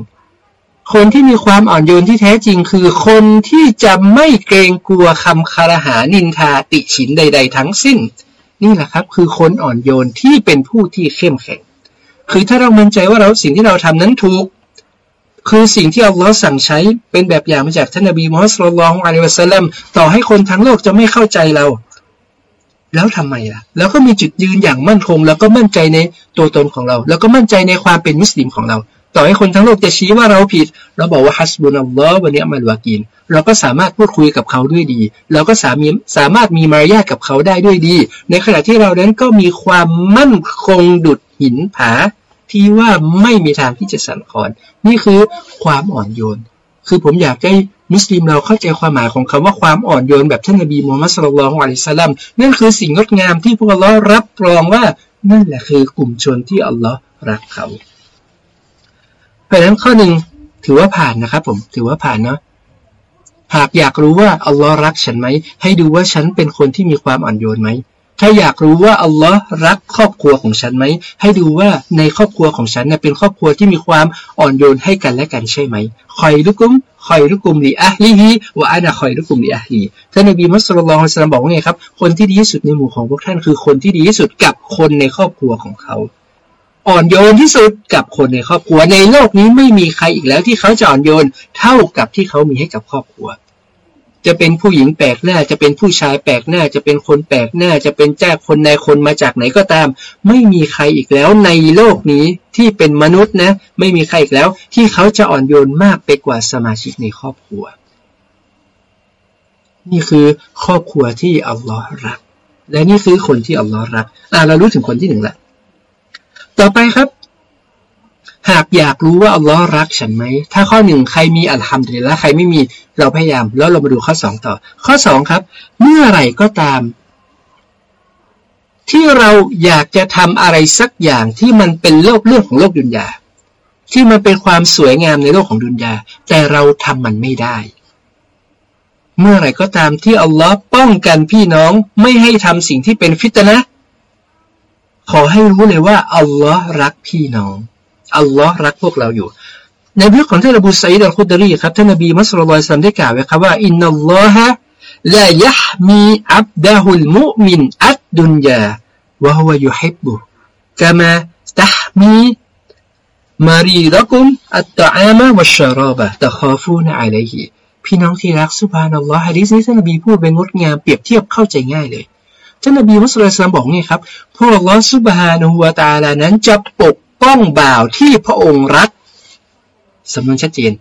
คนที่มีความอ่อนโยนที่แท้จริงคือ คนที่จะไม่เกรงกลัวคำคารหานินทาติฉินใด ๆ ทั้งสิ้น นี่แหละครับ คือคนอ่อนโยนที่เป็นผู้ที่เข้มแข็ง คือถ้าเรามั่นใจว่าเราสิ่งที่เราทำนั้นถูก คือสิ่งที่อัลลอฮ์สั่งใช้เป็นแบบอย่างมาจากท่านนบีมุฮัมมัดสุลลัลอะลัยวะสัลลัมต่อให้คนทั้งโลกจะไม่เข้าใจเรา แล้วทำไมล่ะ แล้วก็มีจุดยืนอย่างมั่นคง แล้วก็มั่นใจในตัวตนของเรา แล้วก็มั่นใจในความเป็นมุสลิมของเรา ต่อให้คนทั้งโลกจะชี้ว่าเราผิด เราบอกว่าฮัสบุนอัลลอฮ์วันนี้มาลวากิน เราก็สามารถพูดคุยกับเขาด้วยดี เราก็สามารถสามารถมีมารยาทกับเขาได้ด้วยดี ในขณะที่เรานั้นก็มีความมั่นคงดุดหินผาที่ว่าไม่มีทางที่จะสั่นคลอน นี่คือความอ่อนโยน คือผมอยากให้มุสลิมเราเข้าใจความหมายของคำว่าความอ่อนโยนแบบท่านนบีมูฮัมมัดสุลลัลอะลัยสลัมนั่นคือสิ่งงดงามที่พวกเรารับรองว่านั่นแหละคือกลุ่มชนที่อัลลอฮ์รักเขาราะฉะนั้นข้อหนึ่งถือว่าผ่านนะครับ ผมถือว่าผ่านเนาะหากอยากรู้ว่าอัลลอฮ์รักฉันไหมให้ดูว่าฉันเป็นคนที่มีความอ่อนโยนไหม ถ้าอยากรู้ว่าอัลลอฮ์รักครอบครัวของฉันไหม ให้ดูว่าในครอบครัวของฉันเนี่ยเป็นครอบครัวที่มีความอ่อนโยนให้กันและกันใช่ไหมคอยลุกุมคอยลุกุมลีอะลีฮีว่าอานาคอยลุกุมลีอะลีท่านนบีมุสลิมลองฮ์สลามบอกว่าไงครับ คนที่ดีที่สุดในหมู่ของพวกท่านคือคนที่ดีที่สุดกับคนในครอบครัวของเขา อ่อนโยนที่สุดกับคนในครอบครัวในโลกนี้ไม่มีใครอีกแล้วที่เขาจะอ่อนโยนเท่ากับที่เขามีให้กับครอบครัว จะเป็นผู้หญิงแปลกหน้า จะเป็นผู้ชายแปลกหน้า จะเป็นคนแปลกหน้า จะเป็นเจ้าคนในคนมาจากไหนก็ตาม ไม่มีใครอีกแล้วในโลกนี้ที่เป็นมนุษย์นะ ไม่มีใครอีกแล้ว ที่เขาจะอ่อนโยนมากไปกว่าสมาชิกในครอบครัว นี่คือครอบครัวที่อัลลอฮ์รัก และนี่คือคนที่อัลลอฮ์รัก อ่าเรารู้ถึงคนที่หนึ่งล้วต่อไปครับ หากอยากรู้ว่าอัลลอฮ์รักฉันไหม ถ้าข้อหนึ่งใครมีอัลฮัมดุลิลละใครไม่มีเราพยายาม แล้วเรามาดูข้อสองต่อ ข้อสองครับ เมื่อไหร่ก็ตาม ที่เราอยากจะทำอะไรสักอย่างที่มันเป็นโลกเรื่องของโลกดุนยาที่มันเป็นความสวยงามในโลกของดุนยาแต่เราทำมันไม่ได้ เมื่อไหร่ก็ตามที่อัลลอฮ์ป้องกันพี่น้องไม่ให้ทำสิ่งที่เป็นฟิตนะขอให้รู้เลยว่าอัลลอฮ์รักพี่น้อง อัลลอฮ์รักพวกเราอยู่ ในเรื่องของท่านอบูสะอีดอัลคุดรีครับท่านนบี صلى الله عليه وسلم ได้กล่าวไว้ครับว่าإن الله ليحمي عبده المؤمن الدنيا وهو يحبه كما تحمون مريضكم الطعام والشراب تخافون عليه พี่น้องที่รัก سبحان الله ฮะดิษนี้ท่านนบีพูดเป็นงดงามเปรียบเทียบเข้าใจง่ายเลยท่านนบีมุสลิมบอกไงครับพวกลอสุบฮานะฮูวาตาลานั้นจะปก ป้องบ่าวที่พระองค์รักสำนวนชัดเจน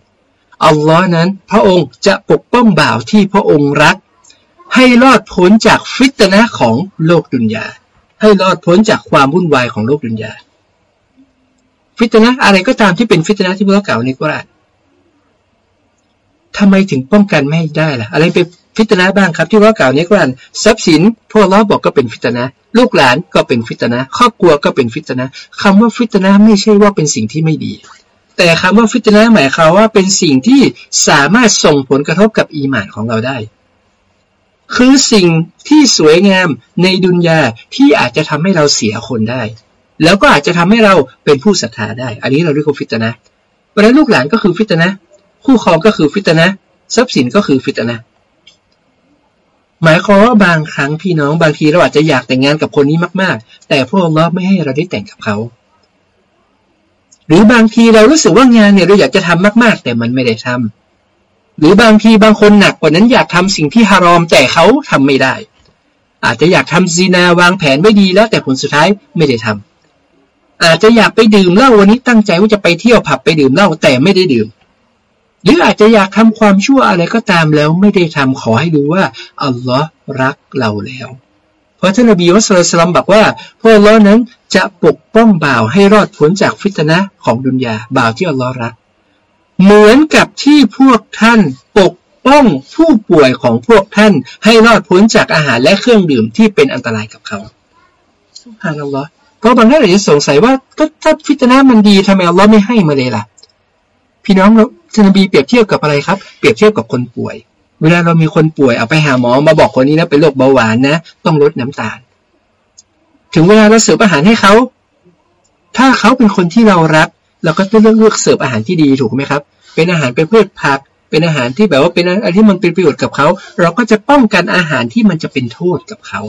อัลลอฮ์นั้นพระองค์จะปกป้องบ่าวที่พระองค์รัก ให้รอดพ้นจากฟิตนะของโลกดุนยา ให้รอดพ้นจากความวุ่นวายของโลกดุนยา ฟิตนะอะไรก็ตามที่เป็นฟิตนะที่พระเก่าในกุรอานทำไมถึงป้องกันไม่ได้ล่ะ อะไรเป็น ฟิตนะบ้างครับ ที่ว่าเก่านี้ก็อ่านทรัพย์สินพระองค์อัลลอฮ์บอกก็เป็นฟิตนะลูกหลานก็เป็นฟิตนะครอบครัวก็เป็นฟิตนะคำว่าฟิตนะไม่ใช่ว่าเป็นสิ่งที่ไม่ดี แต่คำว่าฟิตนะหมายความว่าเป็นสิ่งที่สามารถส่งผลกระทบกับอีหมานของเราได้ คือสิ่งที่สวยงามในดุนยาที่อาจจะทำให้เราเสียคนได้ แล้วก็อาจจะทำให้เราเป็นผู้ศรัทธาได้ อันนี้เราเรียกว่าฟิตนะเพราะนั้นลูกหลานก็คือฟิตนะคู่ครองก็คือฟิตนะทรัพย์สินก็คือฟิตนะ หมายความว่าบางครั้งพี่น้องบางทีเราอาจจะอยากแต่งงานกับคนนี้มากๆ แต่พวกเราไม่ให้เราได้แต่งกับเขา หรือบางทีเรารู้สึกว่างานเนี่ยเราอยากจะทำมากๆ แต่มันไม่ได้ทำหรือบางทีบางคนหนักกว่านั้นอยากทำสิ่งที่ฮารอมแต่เขาทำไม่ได้ อาจจะอยากทำซีนาวางแผนไว้ดีแล้วแต่ผลสุดท้ายไม่ได้ทำอาจจะอยากไปดื่มเหล้าวันนี้ตั้งใจว่าจะไปเที่ยวผับไปดื่มเหล้าแต่ไม่ได้ดื่ม หรืออาจจะอยากทำความชั่วอะไรก็ตามแล้วไม่ได้ทำขอให้รู้ว่าอัลลอฮ์รักเราแล้ว เพราะท่านนบีมุสลิมบอกว่าพวกเรานั้นจะปกป้องบ่าวให้รอดพ้นจากฟิตนะของดุนยาบ่าวที่อัลลอฮ์รัก เหมือนกับที่พวกท่านปกป้องผู้ป่วยของพวกท่านให้รอดพ้นจากอาหารและเครื่องดื่มที่เป็นอันตรายกับเขาสุภานัลลอฮ์เพราะบางท่านอาจจะสงสัยว่าก็ถ้าฟิตนะมันดีทำไมอัลลอฮ์ไม่ให้มาเลยล่ะ พี่น้อง ท่านนบีเปรียบเทียบกับอะไรครับ เปรียบเทียบกับคนป่วย เวลาเรามีคนป่วยเอาไปหาหมอมาบอกคนนี้นะเป็นโรคเบาหวานนะ ต้องลดน้ำตาล ถึงเวลาเราเสิร์ฟอาหารให้เขา ถ้าเขาเป็นคนที่เรารักเราก็ต้องเลือกเลือกเสิร์ฟอาหารที่ดีถูกไหมครับ เป็นอาหารเป็นพืชผัก เป็นอาหารที่แบบว่าเป็นอะไรที่มันเป็นประโยชน์กับเขา เราก็จะป้องกันอาหารที่มันจะเป็นโทษกับเขา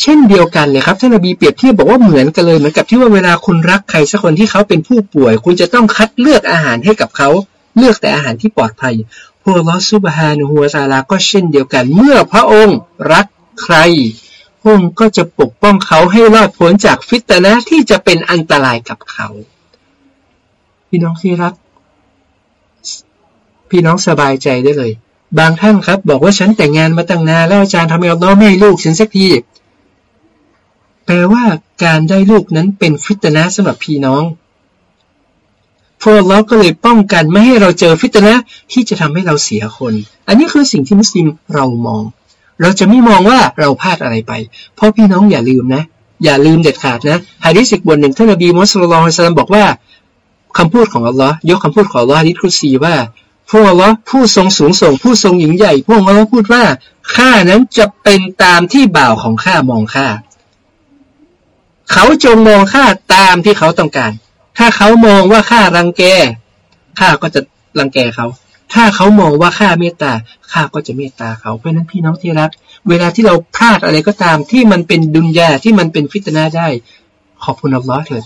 เช่นเดียวกันเลยครับท่านนบีเปรียบเทียบบอกว่าเหมือนกันเลยเหมือนกับที่ว่าเวลาคุณรักใครสักคนที่เขาเป็นผู้ป่วย คุณจะต้องคัดเลือกอาหารให้กับเขาเลือกแต่อาหารที่ปลอดภัยพวกลอสุบฮานุฮัวซาลาก็เช่นเดียวกัน เมื่อพระองค์รักใครพระองค์ก็จะปกป้องเขาให้รอดพ้นจากฟิตนะที่จะเป็นอันตรายกับเขา พี่น้องที่รัก พี่น้องสบายใจได้เลย บางท่านครับ บอกว่าฉันแต่งงานมาตั้งนานแล้วอาจารย์ทำไมเราไม่ให้ลูกฉันสักที แปลว่าการได้ลูกนั้นเป็นฟิตนะสำหรับพี่น้องพวกเราก็เลยป้องกันไม่ให้เราเจอฟิตนะที่จะทำให้เราเสียคน อันนี้คือสิ่งที่มุสลิมเรามอง เราจะไม่มองว่าเราพลาดอะไรไป เพราะพี่น้องอย่าลืมนะ อย่าลืมเด็ดขาดนะฮะดิษอีกบทหนึ่งท่านนบีมุสลิมสลามบอกว่าคำพูดของอัลลอฮ์ยกคำพูดของอัลลอฮ์ฮะดิษคุซีว่าพวกอัลลอฮ์ผู้ทรงสูงส่งผู้ทรงหญิงใหญ่พวกอัลลอฮ์พูดว่าข้านั้นจะเป็นตามที่บ่าวของข้ามองข้า เขาจงมองข้าตามที่เขาต้องการ ถ้าเขามองว่าข้ารังแกข้าก็จะรังแกเขา ถ้าเขามองว่าข้าเมตตาข้าก็จะเมตตาเขา เพราะนั้นพี่น้องที่รัก เวลาที่เราพลาดอะไรก็ตามที่มันเป็นดุนยาที่มันเป็นฟิตนาได้ ขอบคุณอัลลอฮ์เถิด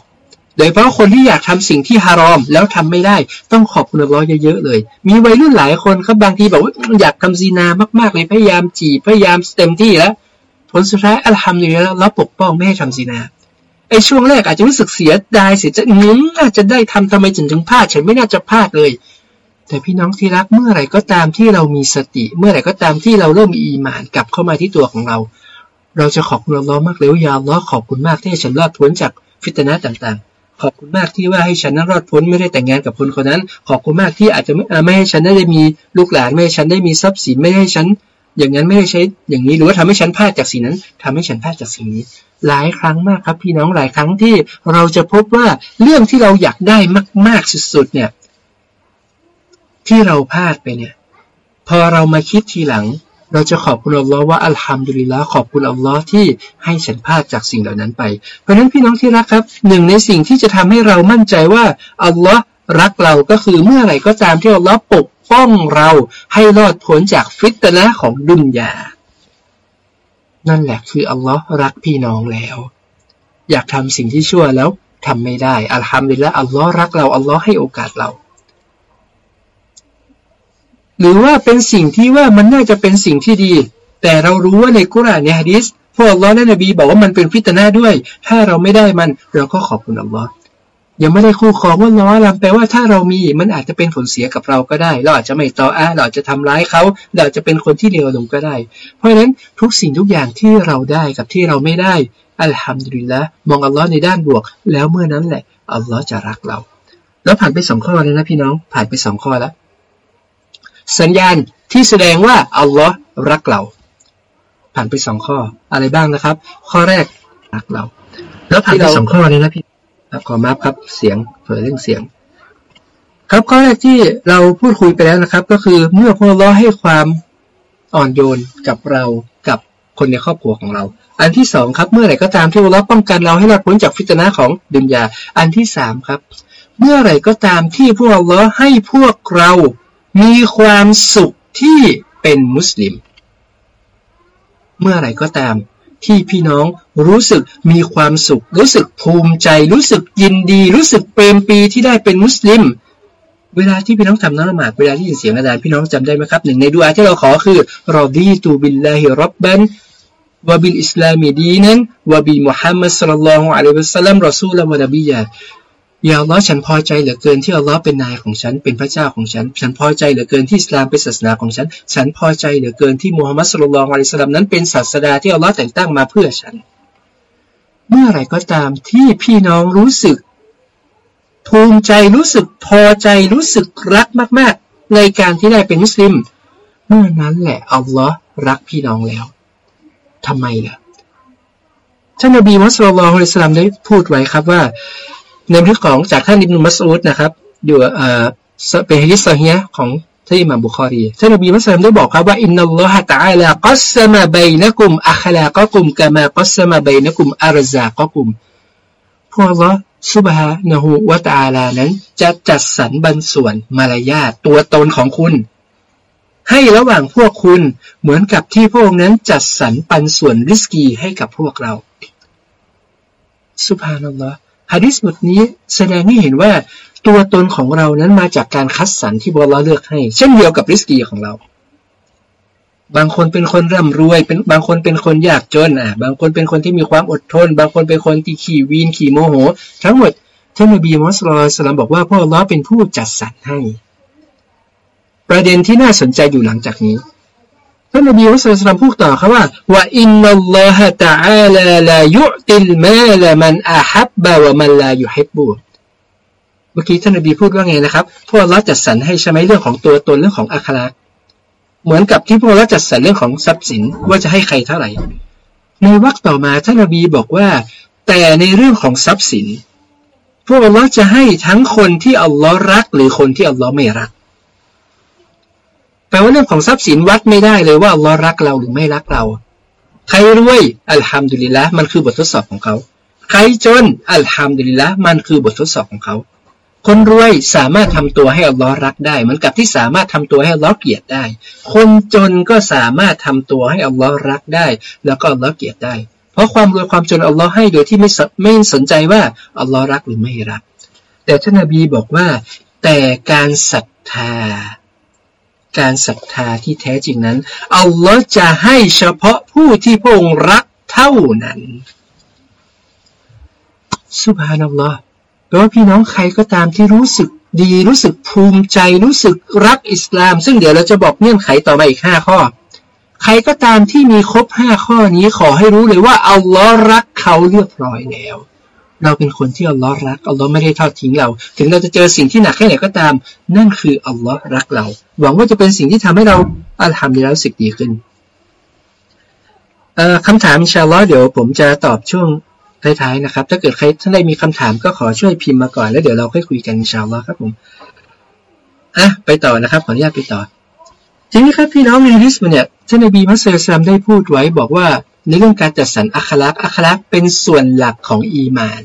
โดยเฉพาะคนที่อยากทำสิ่งที่ฮารอมแล้วทำไม่ได้ ต้องขอบคุณอัลลอฮ์เยอะๆเลย มีวัยรุ่นหลายคนครับบางทีบอกว่าอยากทำซีนามากๆเลยพยายามจีบพยายามเต็มที่แล้วผลสุดท้ายอัลฮัมดุลิลละเราปกป้องไม่ให้ทำซีนา ไอ้ช่วงแรกอาจจะรู้สึกเสียดายเสียใจนึงน่าจะได้ทำทำไมถึงถึงพลาด ฉันไม่น่าจะพลาดเลย แต่พี่น้องที่รักเมื่อไหร่ก็ตามที่เรามีสติ เมื่อไหร่ก็ตามที่เราเริ่มมีอีหมานกลับเข้ามาที่ตัวของเรา เราจะขอบคุณเรามากเลยยาล้อขอบคุณมากที่ฉันรอดพ้นจากฟิตนะต่างๆ ขอบคุณมากที่ว่าให้ฉันนั้นรอดพ้นไม่ได้แต่งงานกับคนคนนั้น ขอบคุณมากที่อาจจะไม่ไม่ให้ฉันได้มีลูกหลานไม่ให้ฉันได้มีทรัพย์สินไม่ให้ฉัน อย่างนั้นไม่ได้ใช้อย่างนี้หรือว่าทำให้ฉันพลาดจากสิ่งนั้นทำให้ฉันพลาดจากสิ่งนี้ หลายครั้งมากครับ พี่น้องหลายครั้งที่เราจะพบว่าเรื่องที่เราอยากได้มาก ๆสุดๆเนี่ย ที่เราพลาดไปเนี่ย พอเรามาคิดทีหลัง เราจะขอบคุณอัลลอฮ์ว่าอัลฮัมดุลิลละขอบคุณอัลลอฮ์ที่ให้ฉันพลาดจากสิ่งเหล่านั้นไป เพราะฉะนั้นพี่น้องที่รักครับหนึ่งในสิ่งที่จะทำให้เรามั่นใจว่าอัลลอฮ์รักเราก็คือเมื่อไหร่ก็ตามที่อัลลอฮ์ปก ป้องเราให้รอดพ้นจากฟิตนะของดุนยา นั่นแหละคืออัลลอฮ์รักพี่น้องแล้ว อยากทำสิ่งที่ชั่วแล้วทำไม่ได้ อัลฮัมดุลิลละอัลลอฮ์รักเรา อัลลอฮ์ให้โอกาสเรา หรือว่าเป็นสิ่งที่ว่ามันน่าจะเป็นสิ่งที่ดี แต่เรารู้ว่าในกุรานในฮะดิษพวกอัลลอฮ์และนบีบอกว่ามันเป็นฟิตนะด้วย ถ้าเราไม่ได้มัน เราก็ขอบคุณอัลลอฮ์ ยังไม่ได้คู่ครองว่าล้อลำแปลว่าถ้าเรามีมันอาจจะเป็นผลเสียกับเราก็ได้ เราอาจจะไม่ต่ออาเราอาจจะทำร้ายเขาเราอจะเป็นคนที่เลวลงก็ได้ เพราะฉะนั้นทุกสิ่งทุกอย่างที่เราได้กับที่เราไม่ได้อัลฮัมดุลิลละมองอัลลอฮ์ในด้านบวก แล้วเมื่อนั้นแหละอัลลอฮ์จะรักเรา แล้วผ่านไปสองข้อเลยนะพี่น้องผ่านไปสองข้อแล้ว สัญญาณที่แสดงว่าอัลลอฮ์รักเรา ผ่านไปสองข้ออะไรบ้างนะครับ ข้อแรกรักเรา แล้วผ่านไปสองข้อเลยนะพี่ ขอมาครับเสียงเผยเรื่องเสียง ครับข้อแรกที่เราพูดคุยไปแล้วนะครับ ก็คือเมื่อพวกเราให้ความอ่อนโยนกับเรากับคนในครอบครัวของเรา อันที่สองครับเมื่อไหร่ก็ตามที่เราป้องกันเราให้เราพ้นจากฟิตนะของดุนยา อันที่สามครับ เมื่อไหร่ก็ตามที่พวกเราให้พวกเรามีความสุขที่เป็นมุสลิม เมื่อไหร่ก็ตาม ที่พี่น้องรู้สึกมีความสุข รู้สึกภูมิใจ รู้สึกยินดี รู้สึกเปรมปีที่ได้เป็นมุสลิม เวลาที่พี่น้องทำน้ำหมาดเวลาที่ยินเสียงอาจารย์พี่น้องจำได้ไหมครับหนึ่งในดูอาที่เราขอคือรอดีตูบิลลาฮิรับบันوبالإسلام دينا وبمحمد صلى الله عليه وسلم رسولا ونبيا يا الله ฉันพอใจเหลือเกินที่อัลลอฮ์เป็นนายของฉันเป็นพระเจ้าของฉัน ฉันพอใจเหลือเกินที่อิสลามเป็นศาสนาของฉัน ฉันพอใจเหลือเกินที่มูฮัมมัด صلى الله عليه وسلم นั้นเป็นศาสดาที่อัลลอฮ์แต่งตั้งมาเพื่อฉัน เมื่อไรก็ตามที่พี่น้องรู้สึก ภูมิใจรู้สึกพอใจรู้สึกรักมาก ๆ ในการที่ได้เป็นมุสลิมเมื่อนั้นแหละอัลลอฮ์รักพี่น้องแล้วทำไมล่ะท่านนบีมุสลิมอะลัยฮิสลามได้พูดไว้ครับว่า ในบันทึกของจากท่านอิบนุมัสอุดนะครับ อยู่เอ่อเป็นฮะดิษซอฮีของท่านอิหม่ามบุคอรีท่านนบีมุสลิมได้บอกครับว่าอินนัลลอฮะตะอาลากัสมาบัยนะกุมอัคลากะกุมกะมากัสมาบัยนะกุมอารซากะกุมพวกเราสุบฮานะฮูวะตะอาลานั้นจะจัดสรรบรรส่วนมารยาทตัวตนของคุณ ให้ระหว่างพวกคุณเหมือนกับที่พวกนั้นจัดสรรปันส่วนริสกีให้กับพวกเรา สุภานัลลอฮ์ ฮะดิษบทนี้แสดงให้เห็นว่าตัวตนของเรานั้นมาจากการคัดสรรที่บอลเลือกให้ เช่นเดียวกับริสกีของเรา บางคนเป็นคนร่ำรวย เป็นบางคนเป็นคนยากจนอะ บางคนเป็นคนที่มีความอดทน บางคนเป็นคนที่ขี่วีนขี่โมโห ทั้งหมดท่านนบีมุสลิมสลามบอกว่าพ่อล้อเป็นผู้จัดสรรให้ ประเด็นที่น่าสนใจอยู่หลังจากนี้ ท่านนบีมุสลิมพูดต่อครับว่าว่าอินนัลลอฮะตะอาลาลายุติลมาลมันอาฮับบะวะมันลายุฮิบบุเมื่อกี้ท่านนบีพูดว่าไงนะครับพวกเราจัดสรรให้ใช่ไหมเรื่องของตัวตนเรื่องของอัคราเหมือนกับที่พวกเราจัดสรรเรื่องของทรัพย์สินว่าจะให้ใครเท่าไหร่ ในวรรคต่อมาท่านนบีบอกว่า แต่ในเรื่องของทรัพย์สิน พวกเราจะให้ทั้งคนที่อัลลอฮ์รัก หรือคนที่อัลลอฮ์ไม่รัก แปลว่าเรื่องของทรัพย์สินวัดไม่ได้เลยว่าอัลลอฮ์รักเราหรือไม่รักเรา ใครรวยอัลฮัมดุลิลละมันคือบททดสอบของเขา ใครจนอัลฮัมดุลิลละมันคือบททดสอบของเขา คนรวยสามารถทำตัวให้อัลลอฮ์รักได้เหมือนกับที่สามารถทำตัวให้อัลลอฮ์เกลียดได้ คนจนก็สามารถทำตัวให้อัลลอฮ์รักได้ แล้วก็อัลลอฮ์เกลียดได้ เพราะความรวยความจนอัลลอฮ์ให้โดยที่ไม่ไม่สนใจว่าอัลลอฮ์รักหรือไม่รัก แต่ท่านนบีบอกว่าแต่การศรัทธา การศรัทธาที่แท้จริงนั้น อัลลอฮ์จะให้เฉพาะผู้ที่พระองค์รักเท่านั้นสุภานัลลอฮ์แปลว่าพี่น้องใครก็ตามที่รู้สึกดีรู้สึกภูมิใจรู้สึกรักอิสลาม ซึ่งเดี๋ยวเราจะบอกเงื่อนไขต่อมาอีกห้าข้อ ใครก็ตามที่มีครบห้าข้อนี้ขอให้รู้เลยว่าอัลลอฮ์รักเขาเรียบร้อยแล้ว เราเป็นคนที่อัลลอฮ์รักอัลลอฮ์ไม่ได้ทอดทิ้งเรา ถึงเราจะเจอสิ่งที่หนักแค่ไหนก็ตาม นั่นคืออัลลอฮ์รักเรา หวังว่าจะเป็นสิ่งที่ทำให้เราอัลฮัมดุลิลลาห์รู้สึกดีขึ้นคำถามอินชาอัลลอฮ์เดี๋ยวผมจะตอบช่วงท้ายๆนะครับ ถ้าเกิดใครท่านใดมีคำถามก็ขอช่วยพิมพ์มาก่อนแล้วเดี๋ยวเราค่อยคุยกันอินชาอัลลอฮ์ครับผมอะไปต่อนะครับ ขออนุญาตไปต่อทีนี้ครับพี่น้องในฮิสมาเนี่ยท่านนบีมัสลิมได้พูดไว้บอกว่า ในเรื่องการจัดสรรอัคลักษ์อัคลักษ์เป็นส่วนหลักของอีมาน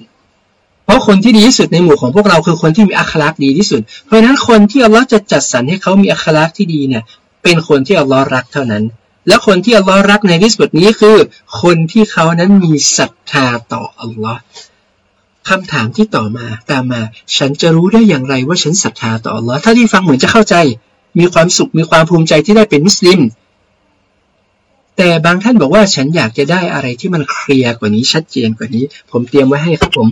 เพราะคนที่ดีที่สุดในหมู่ของพวกเราคือคนที่มีอัคลักษ์ดีที่สุด เพราะฉะนั้นคนที่อัลลอฮ์จะจัดสรรให้เขามีอัคลักษ์ที่ดีเนี่ยเป็นคนที่อัลลอฮ์รักเท่านั้น และคนที่อัลลอฮ์รักในที่สุดนี้คือ คนที่เขานั้นมีศรัทธาต่ออัลลอฮ์คำถามที่ต่อมาตามมา ฉันจะรู้ได้อย่างไรว่าฉันศรัทธาต่ออัลลอฮ์ถ้าที่ฟังเหมือนจะเข้าใจ มีความสุขมีความภูมิใจที่ได้เป็นมุสลิม แต่บางท่านบอกว่าฉันอยากจะได้อะไรที่มันเคลียร์กว่านี้ชัดเจนกว่านี้ ผมเตรียมไว้ให้ครับผม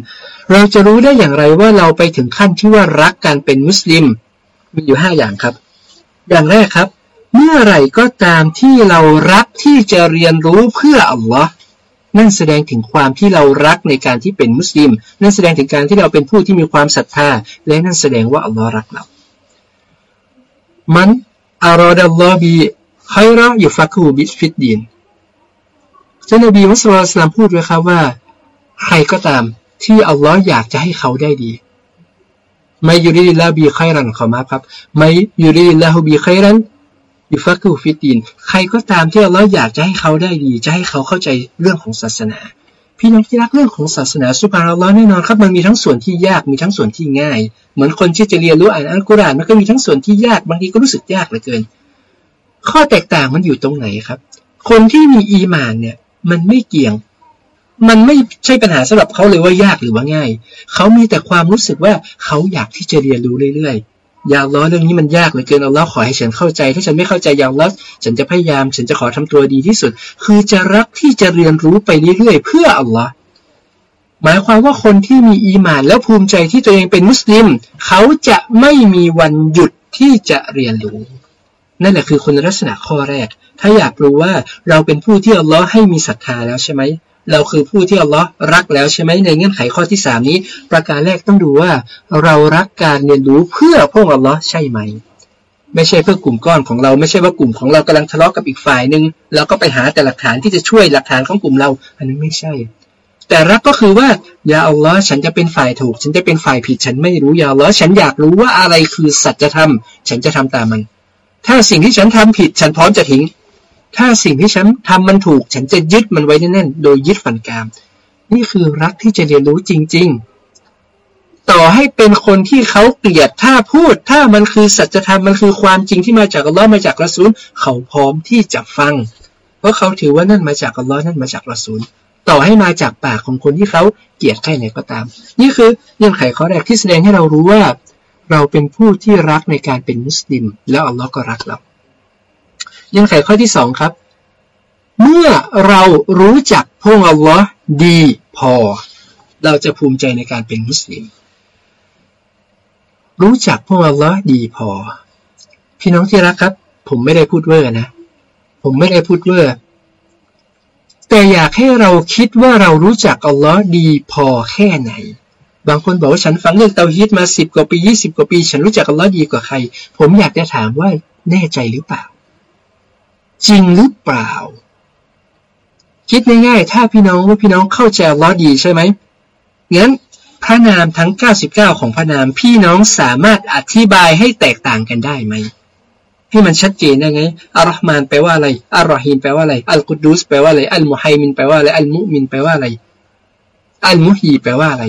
เราจะรู้ได้อย่างไรว่าเราไปถึงขั้นที่ว่ารักการเป็นมุสลิม มีอยู่ห้าอย่างครับ อย่างแรกครับ เมื่อไหร่ก็ตามที่เรารักที่จะเรียนรู้เพื่ออัลลอฮ์นั่นแสดงถึงความที่เรารักในการที่เป็นมุสลิม นั่นแสดงถึงการที่เราเป็นผู้ที่มีความศรัทธา และนั่นแสดงว่าอัลลอฮ์รักเรา มันอารอดัลลอฮ์บี ไฮระยูฟักูบิฟิดดีนท่านนบีมุสลิมพูดไว้ครับว่า ใครก็ตามที่อัลลอฮ์อยากจะให้เขาได้ดีไม่ยูริลาบีไครันขอมาครับไม่ยูริลาฮูบีไครันยูฟักูฟิดดีนใครก็ตามที่อัลลอฮ์อยากจะให้เขาได้ดี จะให้เขาเข้าใจเรื่องของศาสนา พี่น้องที่รักเรื่องของศาสนาสุภาพอัลลอฮ์แน่นอนครับมันมีทั้งส่วนที่ยากมีทั้งส่วนที่ง่าย เหมือนคนที่จะเรียนรู้อ่านอัลกุรอานมันก็มีทั้งส่วนที่ยากบางทีก็รู้สึกยากเหลือเกิน ข้อแตกต่างมันอยู่ตรงไหนครับ คนที่มีอีมานเนี่ย มันไม่เกี่ยง มันไม่ใช่ปัญหาสำหรับเขาเลยว่ายากหรือว่าง่าย เขามีแต่ความรู้สึกว่าเขาอยากที่จะเรียนรู้เรื่อยๆ อย่าล้อเรื่องนี้มันยากเหลือเกินเอาล้อขอให้ฉันเข้าใจ ถ้าฉันไม่เข้าใจอย่างล้อฉันจะพยายาม ฉันจะขอทำตัวดีที่สุด คือจะรักที่จะเรียนรู้ไปเรื่อยๆ เพื่ออัลลอฮ์หมายความว่าคนที่มีอีมานแล้วภูมิใจที่ตัวเองเป็นมุสลิม เขาจะไม่มีวันหยุดที่จะเรียนรู้ นั่นแหละคือคุณลักษณะข้อแรก ถ้าอยากรู้ว่าเราเป็นผู้ที่อัลลอฮ์ให้มีศรัทธาแล้วใช่ไหมเราคือผู้ที่อัลลอฮ์รักแล้วใช่ไหมในเงื่อนไขข้อที่สามนี้ ประการแรกต้องดูว่าเรารักการเรียนรู้เพื่อพวกอัลลอฮ์ใช่ไหม ไม่ใช่เพื่อกลุ่มก้อนของเราไม่ใช่ว่ากลุ่มของเรากำลังทะเลาะกับอีกฝ่ายหนึ่งแล้วก็ไปหาแต่หลักฐานที่จะช่วยหลักฐานของกลุ่มเรา อันนั้นไม่ใช่ แต่รักก็คือว่าอย่าอัลลอฮ์ฉันจะเป็นฝ่ายถูก ฉันจะเป็นฝ่ายผิด ฉันไม่รู้อย่าอัลลอฮ์ฉันอยากรู้ว่าอะไรคือสัจธรรม ฉันจะทำตามมัน ถ้าสิ่งที่ฉันทำผิดฉันพร้อมจะทิ้ง ถ้าสิ่งที่ฉันทำมันถูก ฉันจะยึดมันไว้แน่นๆโดยยึดฝันกาม นี่คือรักที่จะเรียนรู้จริง ๆ ต่อให้เป็นคนที่เขาเกลียดถ้าพูด ถ้ามันคือสัจธรรมมันคือความจริงที่มาจากอัลลอฮ์มาจากละซูลเขาพร้อมที่จะฟัง เพราะเขาถือว่านั่นมาจากอัลลอฮ์นั่นมาจากละซูลต่อให้มาจากปากของคนที่เขาเกลียดแค่ไหนก็ตาม นี่คือเงื่อนไขข้อแรกที่แสดงให้เรารู้ว่า เราเป็นผู้ที่รักในการเป็นมุสลิม แล้วอัลลอฮ์ก็รักเรา เงื่อนไขข้อที่สองครับ เมื่อเรารู้จักพระอัลลอฮ์ดีพอ เราจะภูมิใจในการเป็นมุสลิม รู้จักพระอัลลอฮ์ดีพอ พี่น้องที่รักครับ ผมไม่ได้พูดเวอร์นะ ผมไม่ได้พูดเวอร์แต่อยากให้เราคิดว่าเรารู้จักอัลลอฮ์ดีพอแค่ไหน บางคนบอกว่าฉันฟังเรื่องเตาฮีตมาสิบกว่าปียี่สิบกว่าปี ฉันรู้จักอัลลอฮ์ดีกว่าใคร ผมอยากจะถามว่าแน่ใจหรือเปล่า จริงหรือเปล่า คิดง่ายๆ ถ้าพี่น้องว่าพี่น้องเข้าใจอัลลอฮ์ดีใช่ไหมงั้นพระนามทั้ง 99 ของพระนามพี่น้องสามารถอธิบายให้แตกต่างกันได้ไหมให้มันชัดเจนได้ไงอัลลอฮ์มานแปลว่าอะไรอัลรอฮีมแปลว่าอะไรอัลกุดุสแปลว่าอะไรอัลมุฮัยมินแปลว่าอะไรอัลมุมินแปลว่าอะไรอัลมุฮีแปลว่าอะไร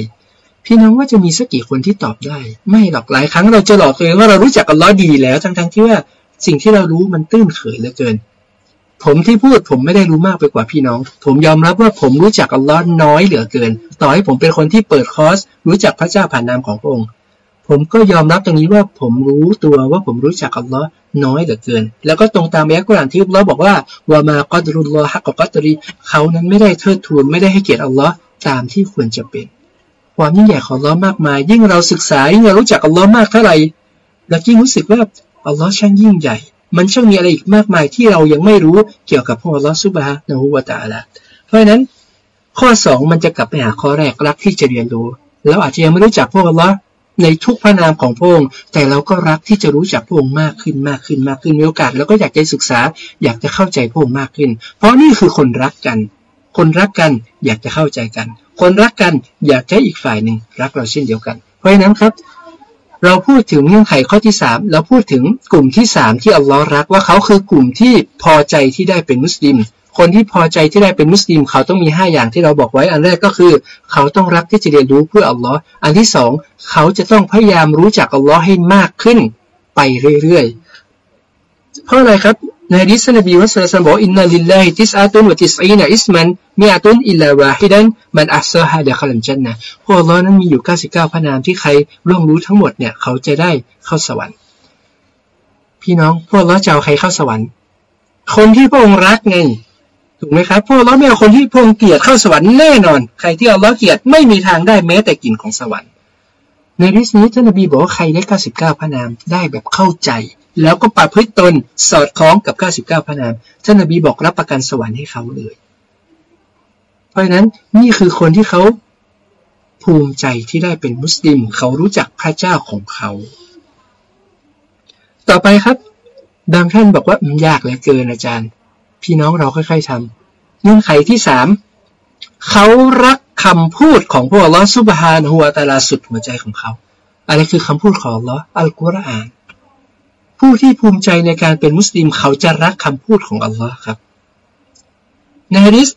พี่น้องว่าจะมีสักกี่คนที่ตอบได้ ไม่หรอกหลายครั้งเราจะหลอกตัวเองว่าเรารู้จักกันล้อดีแล้ว ทั้งๆที่ว่าสิ่งที่เรารู้มันตื้นเขยเหลือเกิน ผมที่พูดผมไม่ได้รู้มากไปกว่าพี่น้อง ผมยอมรับว่าผมรู้จักอัลลอฮ์น้อยเหลือเกิน ต่อให้ผมเป็นคนที่เปิดคอร์สรู้จักพระเจ้าผ่านนามของพระองค์ ผมก็ยอมรับตรงนี้ว่าผมรู้ตัวว่าผมรู้จักอัลลอฮ์น้อยเหลือเกิน แล้วก็ตรงตามแอกุรานที่อัลลอฮ์บอกว่าวามากอดรุลลอฮ์ฮักกอตรีเขานั้นไม่ได้เทิดทูนไม่ได้ให้เกียรติอัลลอฮ์ตามที่ควรจะเป็น ความยิ่งใหญ่ของอัลลอฮ์มากมาย ยิ่งเราศึกษายิ่งเรารู้จักอัลลอฮ์มากเท่าไหร่เรายิ่งรู้สึกว่าอัลลอฮ์ช่างยิ่งใหญ่ มันช่างมีอะไรอีกมากมายที่เรายังไม่รู้เกี่ยวกับพระอัลลอฮ์ซุบฮานะฮูวะตาลาเพราะฉะนั้นข้อสองมันจะกลับไปหาข้อแรกรักที่จะเรียนรู้เราอาจจะยังไม่รู้จักพระอัลลอฮ์ในทุกพระนามของพระองค์ แต่เราก็รักที่จะรู้จักพระองค์มากขึ้นมากขึ้นมากขึ้นมีโอกาสแล้วก็อยากจะศึกษา อยากจะเข้าใจพระองค์มากขึ้น เพราะนี่คือคนรักกัน คนรักกันอยากจะเข้าใจกัน คนรักกันอยากให้อีกฝ่ายหนึ่งรักเราเช่นเดียวกัน เพราะฉะนั้นครับ เราพูดถึงเงื่อนไขข้อที่สามเราพูดถึงกลุ่มที่สามที่อัลลอฮ์รักว่าเขาคือกลุ่มที่พอใจที่ได้เป็นมุสลิม คนที่พอใจที่ได้เป็นมุสลิม เขาต้องมีห้าอย่างที่เราบอกไว้ อันแรกก็คือ เขาต้องรักที่จะเรียนรู้เพื่ออัลลอฮ์อันที่สองเขาจะต้องพยายามรู้จักอัลลอฮ์ให้มากขึ้นไปเรื่อยๆ เพราะอะไรครับ ในดิสนบีวัสลมบอกอินนัลิลลาฮิติสอาตุนวะติสอีนอิสมันมีอาตุนอิลลาวาฮิดันมันอัสซาฮะเดะคลัมจันนะพวกอัลลอฮ์นั้นมีอยู่ 99 พระนามที่ใครร่วงรู้ทั้งหมดเนี่ยเขาจะได้เข้าสวรรค์ พี่น้องพระองค์อัลลอฮ์จะเอาใครเข้าสวรรค์ คนที่พระองค์รักไงถูกไหมครับพวกเราไม่เอาคนที่พงเกลียรติเข้าสวรรค์แน่นอน ใครที่เอาล้อเกลียรติไม่มีทางได้แม้แต่กลิ่นของสวรรค์ในริสนี้ท่านนบีบอกว่าใครได้ 99 พระนามได้แบบเข้าใจ แล้วก็ประพฤติตนสอดคล้องกับ 99 พระนาม ท่านนบีบอกรับประกันสวรรค์ให้เขาเลย เพราะฉะนั้นนี่คือคนที่เขาภูมิใจที่ได้เป็นมุสลิม เขารู้จักพระเจ้าของเขา ต่อไปครับ บางท่านบอกว่ามันยากเหลือเกินอาจารย์ พี่น้องเราค่อยๆทำเงื่อนไขที่สามเขารักคำพูดของพระลอสุบฮานหัวตาลาสุดหัวใจของเขา อะไรคือคำพูดของลออัลกุรอาน ผู้ที่ภูมิใจในการเป็นมุสลิมเขาจะรักคำพูดของอัลลอฮ์ครับในฮะดิษ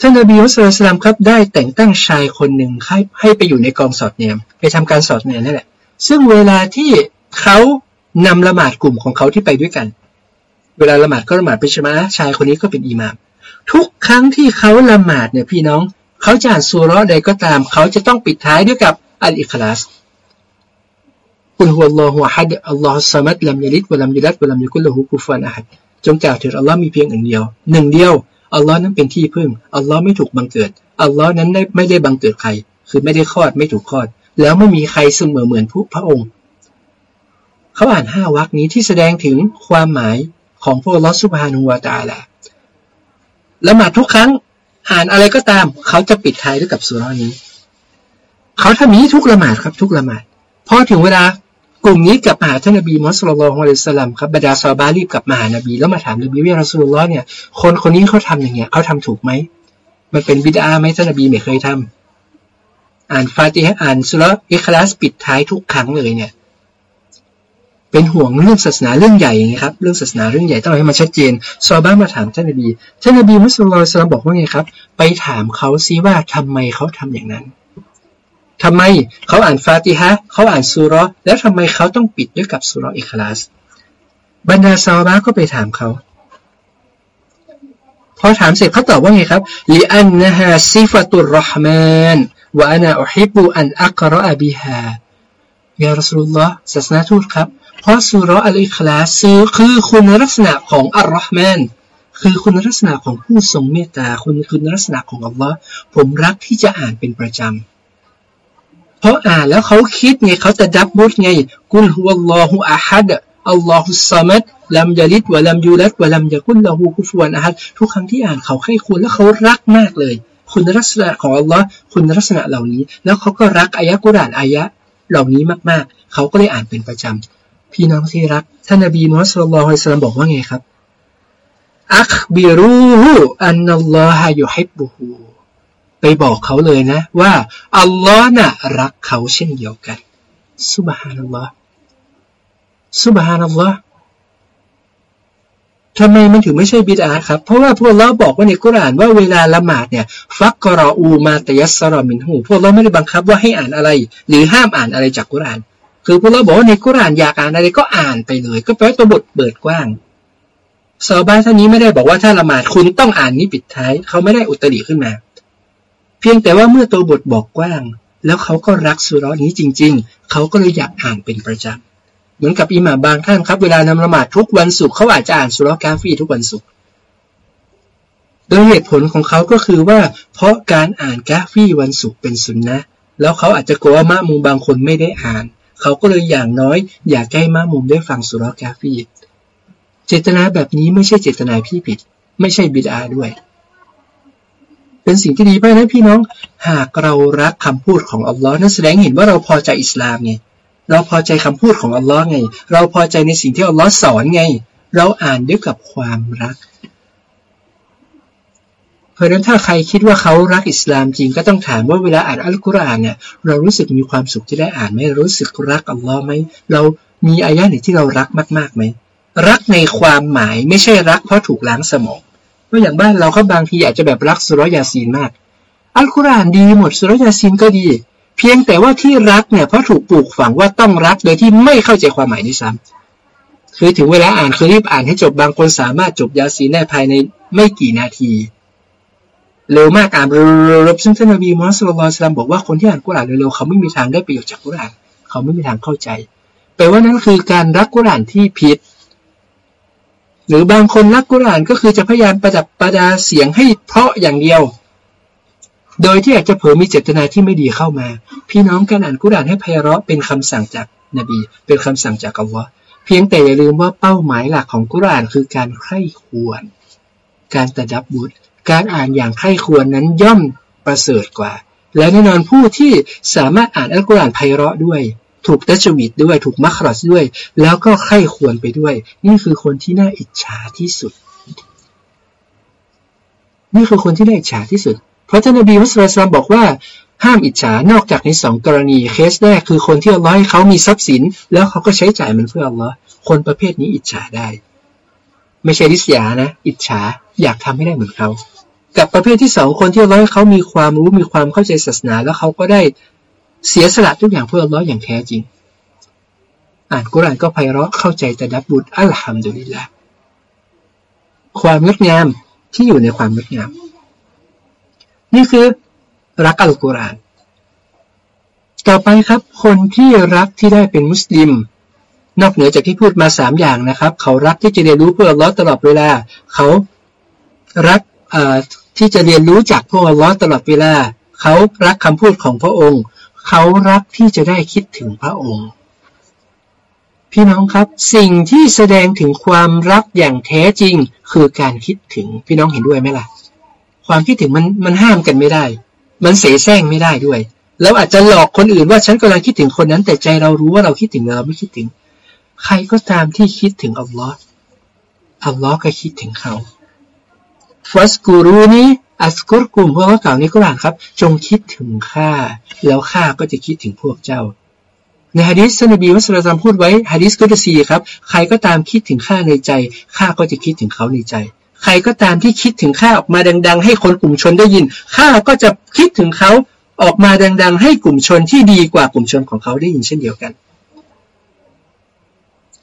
ท่านนบีมุสลิมครับได้แต่งตั้งชายคนหนึ่งให้ให้ไปอยู่ในกองสอดเนียม ไปทำการสอดเนียมนั่นแหละ ซึ่งเวลาที่เขานำละหมาดกลุ่มของเขาที่ไปด้วยกัน เวลาละหมาดก็ละหมาดเป็นชมาชายคนนี้ก็เป็นอิหมาม ทุกครั้งที่เขาละหมาดเนี่ยพี่น้อง เขาจะอ่านสุรใดก็ตาม เขาจะต้องปิดท้ายด้วยกับอัลอิคลาส คุณฮุวลอฮุฮัดอัลลอฮฺสัมัดลัมยลิดวะลัมยุดัดวะลัมยุกุลละหูกุฟานอะฮัดจงกล่าวเถิดอัลลอฮ์มีเพียงหนึ่งเดียวหนึ่งเดียวอัลลอฮ์นั้นเป็นที่พึ่งอัลลอฮ์ไม่ถูกบังเกิดอัลลอฮ์นั้นไม่ได้บังเกิดใคร คือไม่ได้คลอดไม่ถูกคลอด แล้วไม่มีใครเสมอเหมือนผู้พระองค์เขาอ่านห้าวรักนี้ที่แสดงถึงความหมายของพระลอสุบฮานุวาตาละละหมาดทุกครั้งอ่านอะไรก็ตาม เขาจะปิดท้ายด้วยกับสุรานี้ เขาทำนี้ทุกละหมาดครับทุกละหมาดพอถึงเวลา กลุ่มนี้กลับมาท่านนบีมุสลิมขอะลัยสลัมครับบรรดาซอบารีบกลับมาหานบีแล้วมาถามนบีว่ารัสูลลอเนี่ยคนคนนี้เขาทำอย่างเงี้ยเขาทำถูกไหมมันเป็นบิดาไหมท่านนบีไม่เคยทำอ่านฟาติฮะอ่านสุรอิคลาสปิดท้ายทุกครั้งเลยเนี่ย เป็นห่วงเรื่องศาสนาเรื่องใหญ่ไงครับเรื่องศาสนาเรื่องใหญ่ต้องให้มันชัดเจนซอบ้ามาถามท่านนบีท่านนบีมุสลิมสลามบอกว่าไงครับ ไปถามเขาซิว่าทำไมเขาทำอย่างนั้น ทำไมเขาอ่านฟาติฮะเขาอ่านซูรอแล้วทำไมเขาต้องปิดด้วยกับซูรออิคลาส บรรดาซาบ้าก็ไปถามเขา พอถามเสร็จเขาตอบว่าไงครับลิอันนะฮะซิฟตุรห์มานวะอานาอุฮิบุอันอักรอบิฮายารัสลุลลอฮ์ศาสนาทูตครับ เพราะสุรออัลอิคลาสคือคุณลักษณะของอัลลอฮ์แมนคือคุณลักษณะของผู้ทรงเมตตาคุณคุณลักษณะของอัลลอฮ์ผมรักที่จะอ่านเป็นประจำ เพราะอ่านแล้วเขาคิดไงเขาจะดับบุตไง กุลฮุวัลลอฮุอะฮัดอัลลอฮุสซามัดลัมยาลิดวะลัมยูลัดวะลัมยากุลละหูกุฟวนอะฮัดทุกครั้งที่อ่านเขาให้คุณแล้วเขารักมากเลย คุณลักษณะของอัลลอฮ์คุณลักษณะเหล่านี้ แล้วเขาก็รักอายะกุรานอายะเหล่านี้มากๆ เขาก็เลยอ่านเป็นประจำ พี่น้องที่รัก ท่านนบีมุฮัมมัดสุลลัลฮุสลามบอกว่าไงครับ อัคบิรูอันนัลลอฮะยุฮิบบุฮู ไปบอกเขาเลยนะ ว่าอัลลอฮ์น่ะรักเขาเช่นเดียวกันสุบฮานัลลอฮ์สุบฮานัลลอฮ์ทำไมมันถึงไม่ใช่บิดาครับ เพราะว่าพวกเราบอกว่าในกุรานว่าเวลาละหมาดเนี่ยฟักกรออูมาตยัสรอมินหูพวกเราไม่ได้บังคับว่าให้อ่านอะไร หรือห้ามอ่านอะไรจากกุราน คือพวกเราบอกว่าในกุรานอยากอ่านอะไรก็อ่านไปเลย ก็แปลว่าตัวบทเปิดกว้างซอบ้าท่านนี้ไม่ได้บอกว่าถ้าละหมาดคุณต้องอ่านนี้ปิดท้าย เขาไม่ได้อุตริขึ้นมา พียงแต่ว่าเมื่อตัวบทบอกกว้าง แล้วเขาก็รักสุรนี้จริง ๆ เขาก็เลยอยากอ่านเป็นประจำเหมือนกับอิหม่าบางท่านครับ เวลานำละหมาดทุกวันศุกร์เขาอาจจะอ่านสุรกาฟีทุกวันศุกร์โดยเหตุผลของเขาก็คือว่า เพราะการอ่านกาฟีวันศุกร์เป็นสุนนะแล้วเขาอาจจะกลัวว่ามะมุมบางคนไม่ได้อ่าน เขาก็เลยอย่างน้อย อยากให้มะมุมได้ฟังสุรกาฟี เจตนาแบบนี้ไม่ใช่เจตนาพี่ผิด ไม่ใช่บิดาด้วย เป็นสิ่งที่ดีเพราะนั้นพี่น้องหากเรารักคำพูดของอัลลอฮ์นั่นแสดงเห็นว่าเราพอใจอิสลามไงเราพอใจคำพูดของอัลลอฮ์ไง เราพอใจในสิ่งที่อัลลอฮ์สอนไง เราอ่านด้วยกับความรัก เพราะฉะนั้นถ้าใครคิดว่าเขารักอิสลามจริงก็ต้องถามว่าเวลาอ่านอัลกุรอานเนี่ยเรารู้สึกมีความสุขที่ได้อ่านไหมรู้สึกรักอัลลอฮ์ไหมเรามีอายะไหนที่เรารักมากๆไหมรักในความหมายไม่ใช่รักเพราะถูกล้างสมอง เพราะอย่างบ้านเราก็บางทีอาจจะแบบรักสุรยาซีนมาก อัลกุรอานดีหมดสุรยาซีนก็ดี เพียงแต่ว่าที่รักเนี่ยเพราะถูกปลูกฝังว่าต้องรักโดยที่ไม่เข้าใจความหมายนี้ซ้ำคือถึงเวลาอ่านคือรีบอ่านให้จบบางคนสามารถจบยาซีนได้ภายในไม่กี่นาทีเร็วมากอ่านเร็วซึ่งท่านนบีมุฮัมมัดสุลลัลสลามบอกว่าคนที่อ่านกุรอานเร็วๆเขาไม่มีทางได้ประโยชน์จากกุรอานเขาไม่มีทางเข้าใจแปลว่านั้นคือการรักกุรอานที่ผิด หรือบางคนรักกุรานก็คือจะพยายามประดับประดาเสียงให้เพราะอย่างเดียว โดยที่อาจจะเผยมีเจตนาที่ไม่ดีเข้ามา พี่น้องการอ่านกุรานให้ไพเราะเป็นคำสั่งจากนบี เป็นคำสั่งจากอัลลอฮ์เพียงแต่อย่าลืมว่าเป้าหมายหลักของกุรานคือการใคร่ควร การตะดับบุตรการอ่านอย่างใคร่ควรนั้นย่อมประเสริฐกว่า และแน่นอนผู้ที่สามารถอ่านอัลกุรอานไพเราะด้วย ถูกตัชวิตด้วย ถูกมัครัสด้วย แล้วก็ใคร่ควรไปด้วย นี่คือคนที่น่าอิจฉาที่สุด นี่คือคนที่น่าอิจฉาที่สุด เพราะท่านนบีมุสลิมบอกว่าห้ามอิจฉานอกจากในสองกรณีเคสแรกคือคนที่อัลลอฮ์ให้เขามีทรัพย์สิน แล้วเขาก็ใช้จ่ายมันเพื่ออัลลอฮ์คนประเภทนี้อิจฉาได้ ไม่ใช่ริษยานะ อิจฉาอยากทำให้ได้เหมือนเขา กับประเภทที่สองคนที่อัลลอฮ์ให้เขามีความรู้มีความเข้าใจศาสนา แล้วเขาก็ได้ เสียสละทุกอย่างเพื่ออัลลอฮ์อย่างแท้จริง อ่านกุรานก็ไพเราะเข้าใจแต่ดับบุตรอัลฮัมดุลิลละความงดงามที่อยู่ในความงดงาม นี่คือรักอัลกุราน ต่อไปครับ คนที่รักที่ได้เป็นมุสลิม นอกเหนือจากที่พูดมาสามอย่างนะครับ เขารักที่จะเรียนรู้เพื่ออัลลอฮ์ตลอดเวลา เขารักที่จะเรียนรู้จากพระอัลลอฮ์ตลอดเวลา เขารักคำพูดของพระองค์ เขารักที่จะได้คิดถึงพระองค์ พี่น้องครับสิ่งที่แสดงถึงความรักอย่างแท้จริงคือการคิดถึงพี่น้องเห็นด้วยไหมล่ะ ความคิดถึงมันมันห้ามกันไม่ได้ มันเสแสร้งไม่ได้ด้วยแล้วอาจจะหลอกคนอื่นว่าฉันกำลังคิดถึงคนนั้น แต่ใจเรารู้ว่าเราคิดถึงเราไม่คิดถึง ใครก็ตามที่คิดถึงอัลลอฮ์อัลลอฮ์ก็คิดถึงเขาฟัสกูรูนี้ อัสกุรกุมพวกเขากล่าวในกุรานครับ จงคิดถึงข้าแล้วข้าก็จะคิดถึงพวกเจ้า ในฮะดิษนบีมัสลิมพูดไว้ฮะดิษกุตซีครับ ใครก็ตามคิดถึงข้าในใจข้าก็จะคิดถึงเขาในใจ ใครก็ตามที่คิดถึงข้าออกมาดัง ๆ ให้คนกลุ่มชนได้ยินข้าก็จะคิดถึงเขาออกมาดัง ๆ ให้กลุ่มชนที่ดีกว่ากลุ่มชนของเขาได้ยินเช่นเดียวกัน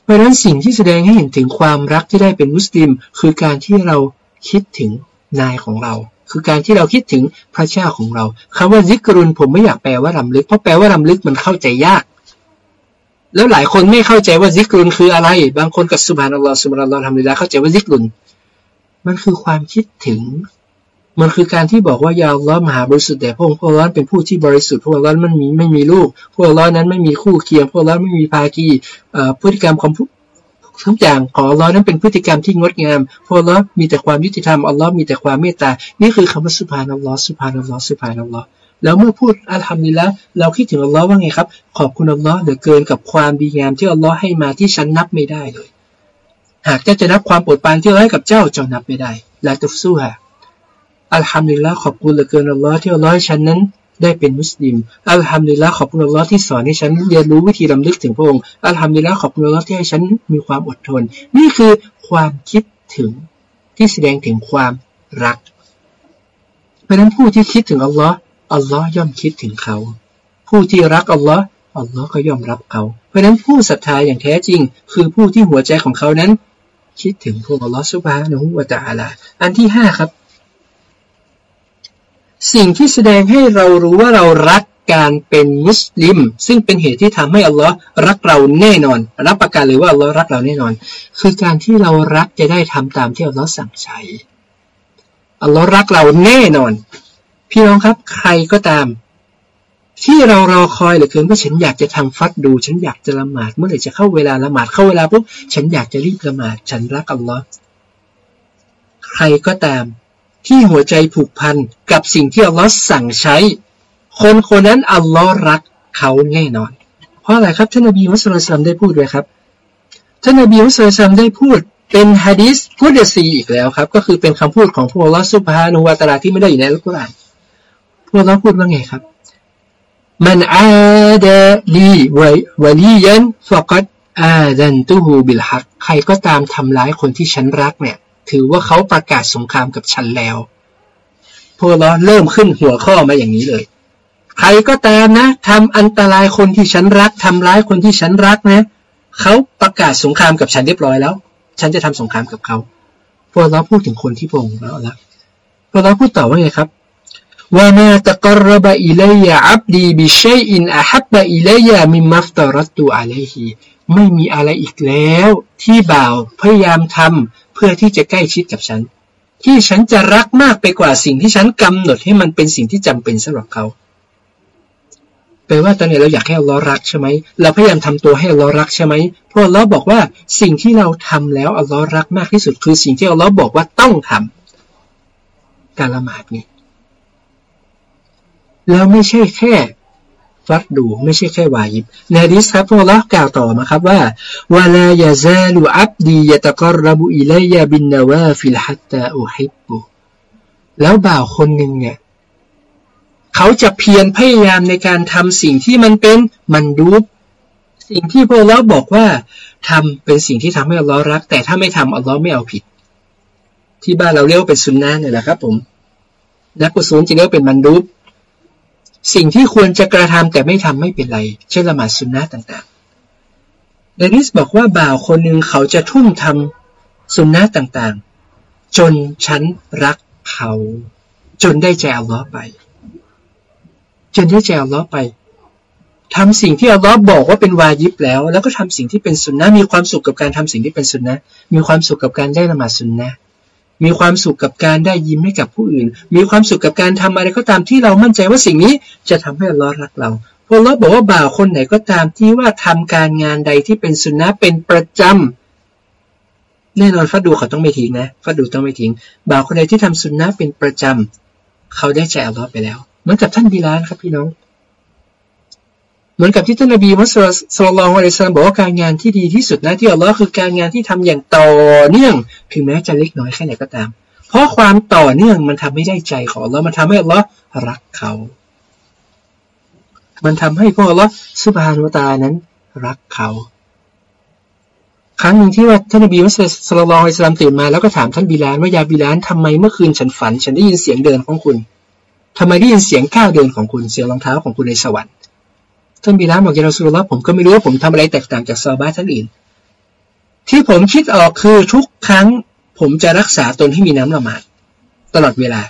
เพราะนั้นสิ่งที่แสดงให้เห็นถึงความรักที่ได้เป็นมุสลิม คือการที่เราคิดถึงนายของเรา คือการที่เราคิดถึงพระเจ้าของเราคำว่าซิกรุนผมไม่อยากแปลว่าลำลึก เพราะแปลว่าลำลึกมันเข้าใจยาก แล้วหลายคนไม่เข้าใจว่าซิกรุนคืออะไร บางคนกับสุบานอัลลอฮฺสุบานอัลลอฮฺทำดีล้วเข้าใจว่าซิกรุน มันคือความคิดถึง มันคือการที่บอกว่ายาอัลลอฮ์มหาบริสุทธิ์แต่พระองค์พระองค์เป็นผู้ที่บริสุทธิ์พระองค์นั้นมีไม่มีลูกพระองค์นั้นไม่มีคู่เคียงพระองค์ไม่มีภาคีพฤติกรรมของ ทุกอย่างของอัลลอฮ์นั้นเป็นพฤติกรรมที่งดงามเพราะอัลลอฮ์มีแต่ความยุติธรรมอัลลอฮ์มีแต่ความเมตตา นี่คือคำว่าสุภานัลลอฮ์สุภานัลลอฮ์สุภานัลลอฮ์แล้วเมื่อพูดอัลฮัมดุลิละเราคิดถึงอัลลอฮ์ว่าไงครับ ขอบคุณอัลลอฮ์เหลือเกินกับความดีงามที่อัลลอฮ์ให้มาที่ฉันนับไม่ได้เลย หากจะจะนับความโปรดปรานที่เราให้กับเจ้าเจ้านับไม่ได้ลาตุฟซูฮะอัลฮัมดุลิละขอบคุณเหลือเกินอัลลอฮ์ที่อัลลอฮ์ให้ฉันนั้น ได้เป็นมุสลิม อัลฮัมดุลิลละขอบคุณอัลลอฮ์ที่สอนให้ฉันเรียนรู้วิธีลำลึกถึงพระองค์ อัลฮัมดุลิลละขอบคุณอัลลอฮ์ที่ให้ฉันมีความอดทน นี่คือความคิดถึงที่แสดงถึงความรัก เพราะนั้นผู้ที่คิดถึงอัลลอฮ์อัลลอฮ์ย่อมคิดถึงเขา ผู้ที่รักอัลลอฮ์อัลลอฮ์ก็ย่อมรับเขา เพราะนั้นผู้ศรัทธาอย่างแท้จริง คือผู้ที่หัวใจของเขานั้น คิดถึงพระองค์อัลลอฮ์สุบฮานะฮูวะตะอาลา อันที่ห้าครับ สิ่งที่แสดงให้เรารู้ว่าเรารักการเป็นมุสลิม ซึ่งเป็นเหตุที่ทำให้อัลลอฮ์รักเราแน่นอน รับประกันเลยว่าอัลลอฮ์รักเราแน่นอน คือการที่เรารักจะได้ทำตามที่อัลลอฮ์สั่งใช้อัลลอฮ์รักเราแน่นอน พี่น้องครับ ใครก็ตาม ที่เรารอคอยเหลือเกินว่าฉันอยากจะทำฟัดดู ฉันอยากจะละหมาดเมื่อไหร่จะเข้าเวลาละหมาดเข้าเวลาปุ๊บฉันอยากจะรีบละหมาด ฉันรักอัลลอฮ์ใครก็ตาม ที่หัวใจผูกพันกับสิ่งที่อัลลอฮ์สั่งใช้ คนคนนั้นอัลลอฮ์รักเขาแน่นอน เพราะอะไรครับท่านนบีมุสลิมได้พูดด้วยครับท่านนบีมุสลิมได้พูดเป็นฮะดิษกุดซีอีกแล้วครับ ก็คือเป็นคำพูดของพระอัลลอฮ์สุบฮานุวาตาลาที่ไม่ได้อยู่ในอัลกุรอานพระอัลลอฮ์พูดว่าไงครับมันอาดาลีวะลียันฟกัดอาดันตูฮูบิลฮักใครก็ตามทำร้ายคนที่ฉันรักเนี่ย ถือว่าเขาประกาศสงครามกับฉันแล้ว พวกเราเริ่มขึ้นหัวข้อมาอย่างนี้เลย ใครก็ตามนะทำอันตรายคนที่ฉันรักทำร้ายคนที่ฉันรักนะเขาประกาศสงครามกับฉันเรียบร้อยแล้ว ฉันจะทำสงครามกับเขาพวกเราพูดถึงคนที่พงแล้วละพวกเราพูดต่อว่าไงครับว่ามาตะกรบอิเลยอับดีบิชัยอินอาฮับบะอิเลยมิมัฟตารตตุอะลัยฮีไม่มีอะไรอีกแล้ว ที่บ่าวพยายามทำ เพื่อที่จะใกล้ชิดกับฉัน ที่ฉันจะรักมากไปกว่าสิ่งที่ฉันกำหนดให้มันเป็นสิ่งที่จำเป็นสำหรับเขาแปลว่าตอนนี้เราอยากให้เรารักใช่ไหมเราพยายามทำตัวให้เรารักใช่ไหมเพราะเราบอกว่าสิ่งที่เราทำแล้วอัลลอฮ์รักมากที่สุด คือสิ่งที่อัลลอฮ์บอกว่าต้องทำการละหมาดนี่แล้วไม่ใช่แค่ ฟัดดูไม่ใช่แค่วายิบในดิสครับพวกเรากล่าวต่อมาครับว่าวลายาซาลูอับดียะตะกรบุอิเลยบินนาวาฟิลฮัตตาอุฮิบุแล้วบ่าวคนหนึ่งเนี่ยเขาจะเพียรพยายามในการทำสิ่งที่มันเป็นมันดูบสิ่งที่พวกเราบอกว่าทำเป็นสิ่งที่ทำให้อัลลอฮ์รัก แต่ถ้าไม่ทำอัลลอฮ์ไม่เอาผิด ที่บ้านเราเรียกว่าเป็นสุนนะเนี่ยแหละครับ ผมนักกุศลจะเรียกเป็นมันดูบ สิ่งที่ควรจะกระทำแต่ไม่ทำไม่เป็นไร เช่นละหมาดสุนนะต่างๆเดนิสบอกว่าบ่าวคนหนึ่งเขาจะทุ่มทำสุนนะต่างๆ จนฉันรักเขา จนได้ใจอัลลอฮ์ไป จนได้ใจอัลลอฮ์ไปทำสิ่งที่อัลลอฮ์บอกว่าเป็นวาญิบแล้ว แล้วก็ทำสิ่งที่เป็นสุนนะมีความสุขกับการทำสิ่งที่เป็นสุนนะมีความสุขกับการได้ละหมาดสุนนะ มีความสุขกับการได้ยิ้มให้กับผู้อื่น มีความสุขกับการทำอะไรก็ตามที่เรามั่นใจว่าสิ่งนี้จะทำให้อัลลอฮ์รักเราพอเราบอกว่าบ่าวคนไหนก็ตามที่ว่าทำการงานใดที่เป็นสุนนะเป็นประจำแน่นอนฟัดดูเขาต้องไม่ทิ้งนะฟัดดูต้องไม่ทิ้งบ่าวคนใดที่ทำสุนนะเป็นประจำเขาได้ใจอัลลอฮ์ไปแล้วเหมือนกับท่านบิลานครับพี่น้อง เหมือนกับที่ท่านนบีมุสลิมสุลต่านอะลัยซัมบอกว่าการงานที่ดีที่สุดนะที่อัลลอฮ์คือการงานที่ทำอย่างต่อเนื่องถึงแม้จะเล็กน้อยแค่ไหนก็ตาม เพราะความต่อเนื่องมันทำให้ได้ใจของอัลลอฮ์มันทำให้อัลลอฮ์รักเขา มันทำให้พวกอัลลอฮ์สุบฮานุตานั้นรักเขา ครั้งหนึ่งที่ว่าท่านนบีมุสลิมสุลต่านอะลัยซัมตื่นมาแล้วก็ถามท่านบิลานว่ายาบิลานทำไมเมื่อคืนฉันฝัน ฉันได้ยินเสียงเดินของคุณทำไมได้ยินเสียงก้าวเดินของคุณเสียงรองเท้าของคุณในสวรรค์ ท่านบิลาบอกยาราสุลลอฮ์ผมก็ไม่รู้ว่าผมทำอะไรแตกต่างจากซาบาท่านอื่น ที่ผมคิดออกคือทุกครั้ง ผมจะรักษาตนให้มีน้ำละหมาดตลอดเวลา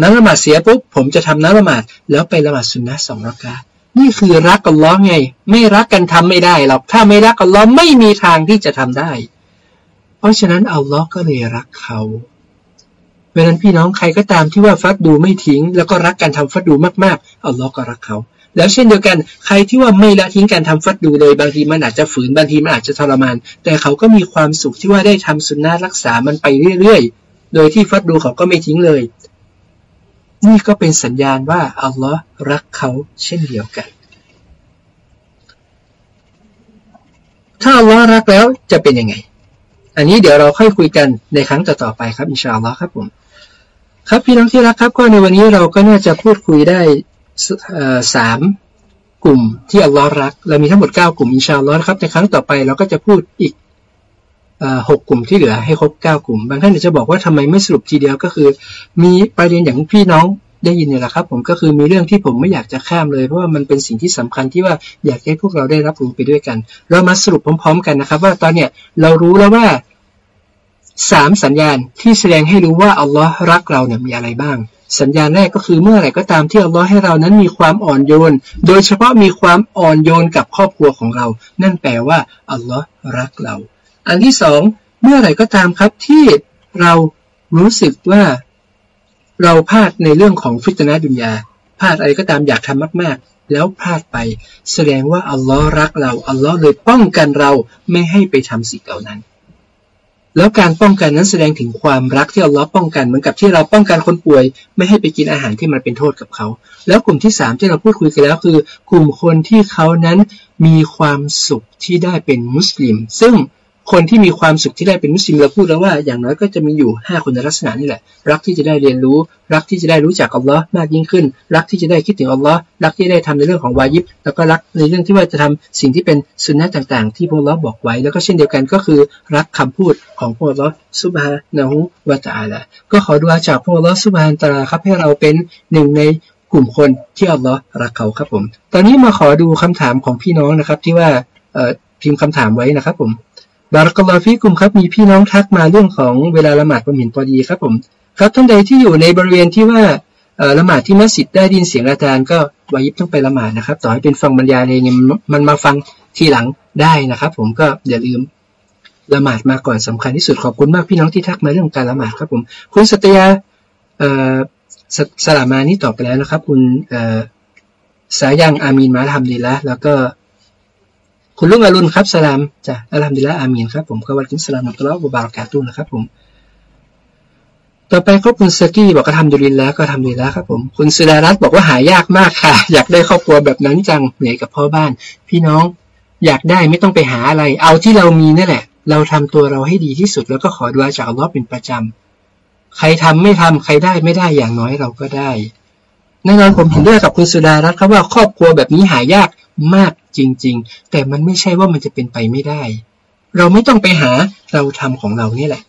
น้ำละหมาดเสียปุ๊บผมจะทำน้ำละหมาดแล้วไปละหมาดสุนนะสองรักานี่คือรักกันล้อไง ไม่รักกันทำไม่ได้หรอกถ้าไม่รักกันล้อไม่มีทางที่จะทำได้ เพราะฉะนั้นอัลลอฮ์ก็เลยรักเขาเพราะนั้นพี่น้องใครก็ตามที่ว่าฟัดดูไม่ทิ้ง แล้วก็รักการทำฟัดดูมากๆอัลลอฮ์ก็รักเขา แล้วเช่นเดียวกันใครที่ว่าไม่ละทิ้งการทำฟัดดูเลยบางทีมันอาจจะฝืนบางทีมันอาจจะทรมาน แต่เขาก็มีความสุขที่ว่าได้ทำสุนนะรักษามันไปเรื่อยๆ โดยที่ฟัดดูเขาก็ไม่ทิ้งเลย นี่ก็เป็นสัญญาณว่าอัลลอฮ์รักเขาเช่นเดียวกัน ถ้าอัลลอฮ์รักแล้วจะเป็นยังไง อันนี้เดี๋ยวเราค่อยคุยกันในครั้งต่อๆไปครับอินชาอัลลอฮ์ครับผมครับพี่น้องที่รักครับก็ในวันนี้เราก็น่าจะพูดคุยได้ สามกลุ่มที่อัลลอฮ์รัก เรามีทั้งหมดเก้ากลุ่มอินชาอัลลอฮ์นะครับในครั้งต่อไปเราก็จะพูดอีกหกกลุ่มที่เหลือให้ครบเก้ากลุ่ม บางท่านจะบอกว่าทำไมไม่สรุปทีเดียวก็คือ มีประเด็นอย่างพี่น้องได้ยินเนี่ยแหละครับ ผมก็คือมีเรื่องที่ผมไม่อยากจะข้ามเลย เพราะว่ามันเป็นสิ่งที่สำคัญที่ว่าอยากให้พวกเราได้รับรู้ไปด้วยกัน เรามาสรุปพร้อม ๆ กันนะครับ ว่าตอนเนี้ยเรารู้แล้วว่าสามสัญญาณที่แสดงให้รู้ว่าอัลลอฮ์รักเราเนี่ยมีอะไรบ้าง สัญญาณแรกก็คือเมื่อไหร่ก็ตามที่อัลลอฮ์ให้เรานั้นมีความอ่อนโยน โดยเฉพาะมีความอ่อนโยนกับครอบครัวของเรา นั่นแปลว่าอัลลอฮ์รักเรา อันที่สองเมื่อไหร่ก็ตามครับที่เรารู้สึกว่าเราพลาดในเรื่องของฟิตนะดุนยาพลาดอะไรก็ตามอยากทำมากๆ แล้วพลาดไป แสดงว่าอัลลอฮ์รักเราอัลลอฮ์เลยป้องกันเราไม่ให้ไปทำสิ่งเหล่านั้น แล้วการป้องกันนั้นแสดงถึงความรักที่อัลลอฮ์ป้องกันเหมือนกับที่เราป้องกันคนป่วย ไม่ให้ไปกินอาหารที่มันเป็นโทษกับเขา แล้วกลุ่มที่สามที่เราพูดคุยกันแล้วคือ กลุ่มคนที่เขานั้นมีความสุขที่ได้เป็นมุสลิม ซึ่ง คนที่มีความสุขที่ได้เป็นมุสลิมเราพูดแล้วว่าอย่างน้อยก็จะมีอยู่ 5คนลักษณะนี่แหละ รักที่จะได้เรียนรู้ รักที่จะได้รู้จักอัลลอฮ์มากยิ่งขึ้น รักที่จะได้คิดถึงอัลลอฮ์รักที่ได้ทำในเรื่องของวายิบ แล้วก็รักในเรื่องที่ว่าจะทำสิ่งที่เป็นสุนนะต่างๆ ที่พวกเราบอกไว้ แล้วก็เช่นเดียวกันก็คือ รักคำพูดของพวกเราสุบฮานะฮูวะตาละก็ขอดูอาจากพวกเราสุบฮานตาลาครับให้เราเป็นหนึ่งในกลุ่มคนที่อัลลอฮ์รักเขาครับผม ตอนนี้มาขอดูคำถามของพี่น้องนะครับที่ว่าพิมพ์คำถามไว้นะครับผม บารักลอฟีกุมครับมีพี่น้องทักมาเรื่องของเวลาละหมาดผมเห็นพอดีครับผม ครับท่านใดที่อยู่ในบริเวณที่ว่าละหมาดที่มัสยิดได้ดินเสียงอาจารย์ก็วายิบต้องไปละหมาดนะครับ ต่อให้เป็นฟังบรรยายอะไรเองมันมาฟังทีหลังได้นะครับ ผมก็อย่าลืมละหมาดมาก่อนสำคัญที่สุดขอบคุณมากพี่น้องที่ทักมาเรื่องการละหมาดครับผม คุณสัตยาสลามานี่ตอบไปแล้วนะครับ คุณสายังอามีนมาทำดีแล้วแล้วก็ คุณลุงอรุณครับสลามจ้ะอัลฮัมดุลิลละอามีนครับผมกวัดกินสลามอัลลอฮฺบารักาตุนะครับผม ต่อไปครอบคุณสกี้บอกก็ทำดุลินแล้วก็ทำดีแล้วครับผมคุณสุดารัตน์บอกว่าหายากมากค่ะ อยากได้ครอบครัวแบบนั้นจังเหนื่อยกับพ่อบ้าน พี่น้องอยากได้ไม่ต้องไปหาอะไร เอาที่เรามีนี่นแหละ เราทำตัวเราให้ดีที่สุด แล้วก็ขอดูอาจากอัลลอฮ์เป็นประจำใครทำไม่ทำใครได้ไม่ได้อย่างน้อยเราก็ได้แน่นอนผมเห็นด้วยกับคุณสุดารัตน์ครับว่าครอบครัวแบบนี้หายากมาก จริง ๆ แต่มันไม่ใช่ว่ามันจะเป็นไปไม่ได้ เราไม่ต้องไปหาเราทำของเรานี่แหละ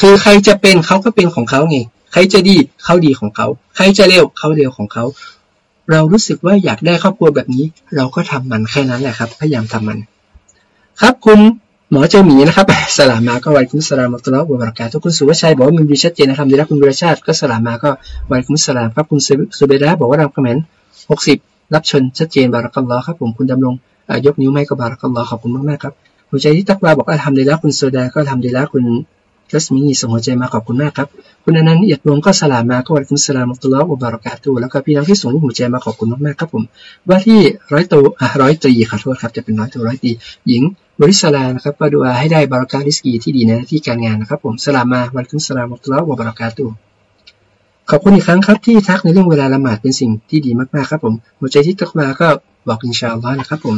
คือใครจะเป็นเขาก็เป็นของเขาไงใครจะดีเขาดีของเขา ใครจะเร็วเขาเร็วของเขา เรารู้สึกว่าอยากได้ครอบครัวแบบนี้ เราก็ทำมันแค่นั้นแหละครับ พยายามทำมัน ครับคุณหมอเจหมีนะครับสลามาก็วันคุณสลามัตุลวะบรักาทุกคุณสุวชัยบอกว่ามันดีชัดเจนนะครับดีแล้วคุณบุรชาติก็สลามาก็วันคุณสลามครับคุณสุเบดาบอกว่าเราคอมเมนต์หกสิบ รับชนชัดเจนบารักัลลอฮ์ครับผมคุณดำรงยกนิ้วไม่ก็บารักัลลอฮ์ขอบคุณมากมากครับหัวใจที่ตักวาบอกว่าทำไดีแล้วคุณโซดาก็ทำดีแล้วคุณรัสมีส่งหัวใจมาขอบคุณมากครับคุณอนันต์เอียดวงก็สลามมาก็วันคุณสลามุตุลลอฮ์บารักาตูแล้วก็พี่น้องที่ส่งหัวใจมาขอบคุณมากมากครับผมว่าที่ร้อยตัวร้อยตรีขอโทษครับจะเป็นร้อยตัวร้อยตีหญิงบริสลานะครับก็ดูอาให้ได้บารักาลิสกีที่ดีในหน้าที่การงานนะครับผมสลามมาวันคุณสลามุตุลลอฮ์บารักาตู ขอบคุณอีกครั้งครับที่ทักในเรื่องเวลาละหมาดเป็นสิ่งที่ดีมากๆครับผมหัวใจที่ตักมาก็บอกอินชาอัลลอฮ์นะครับผม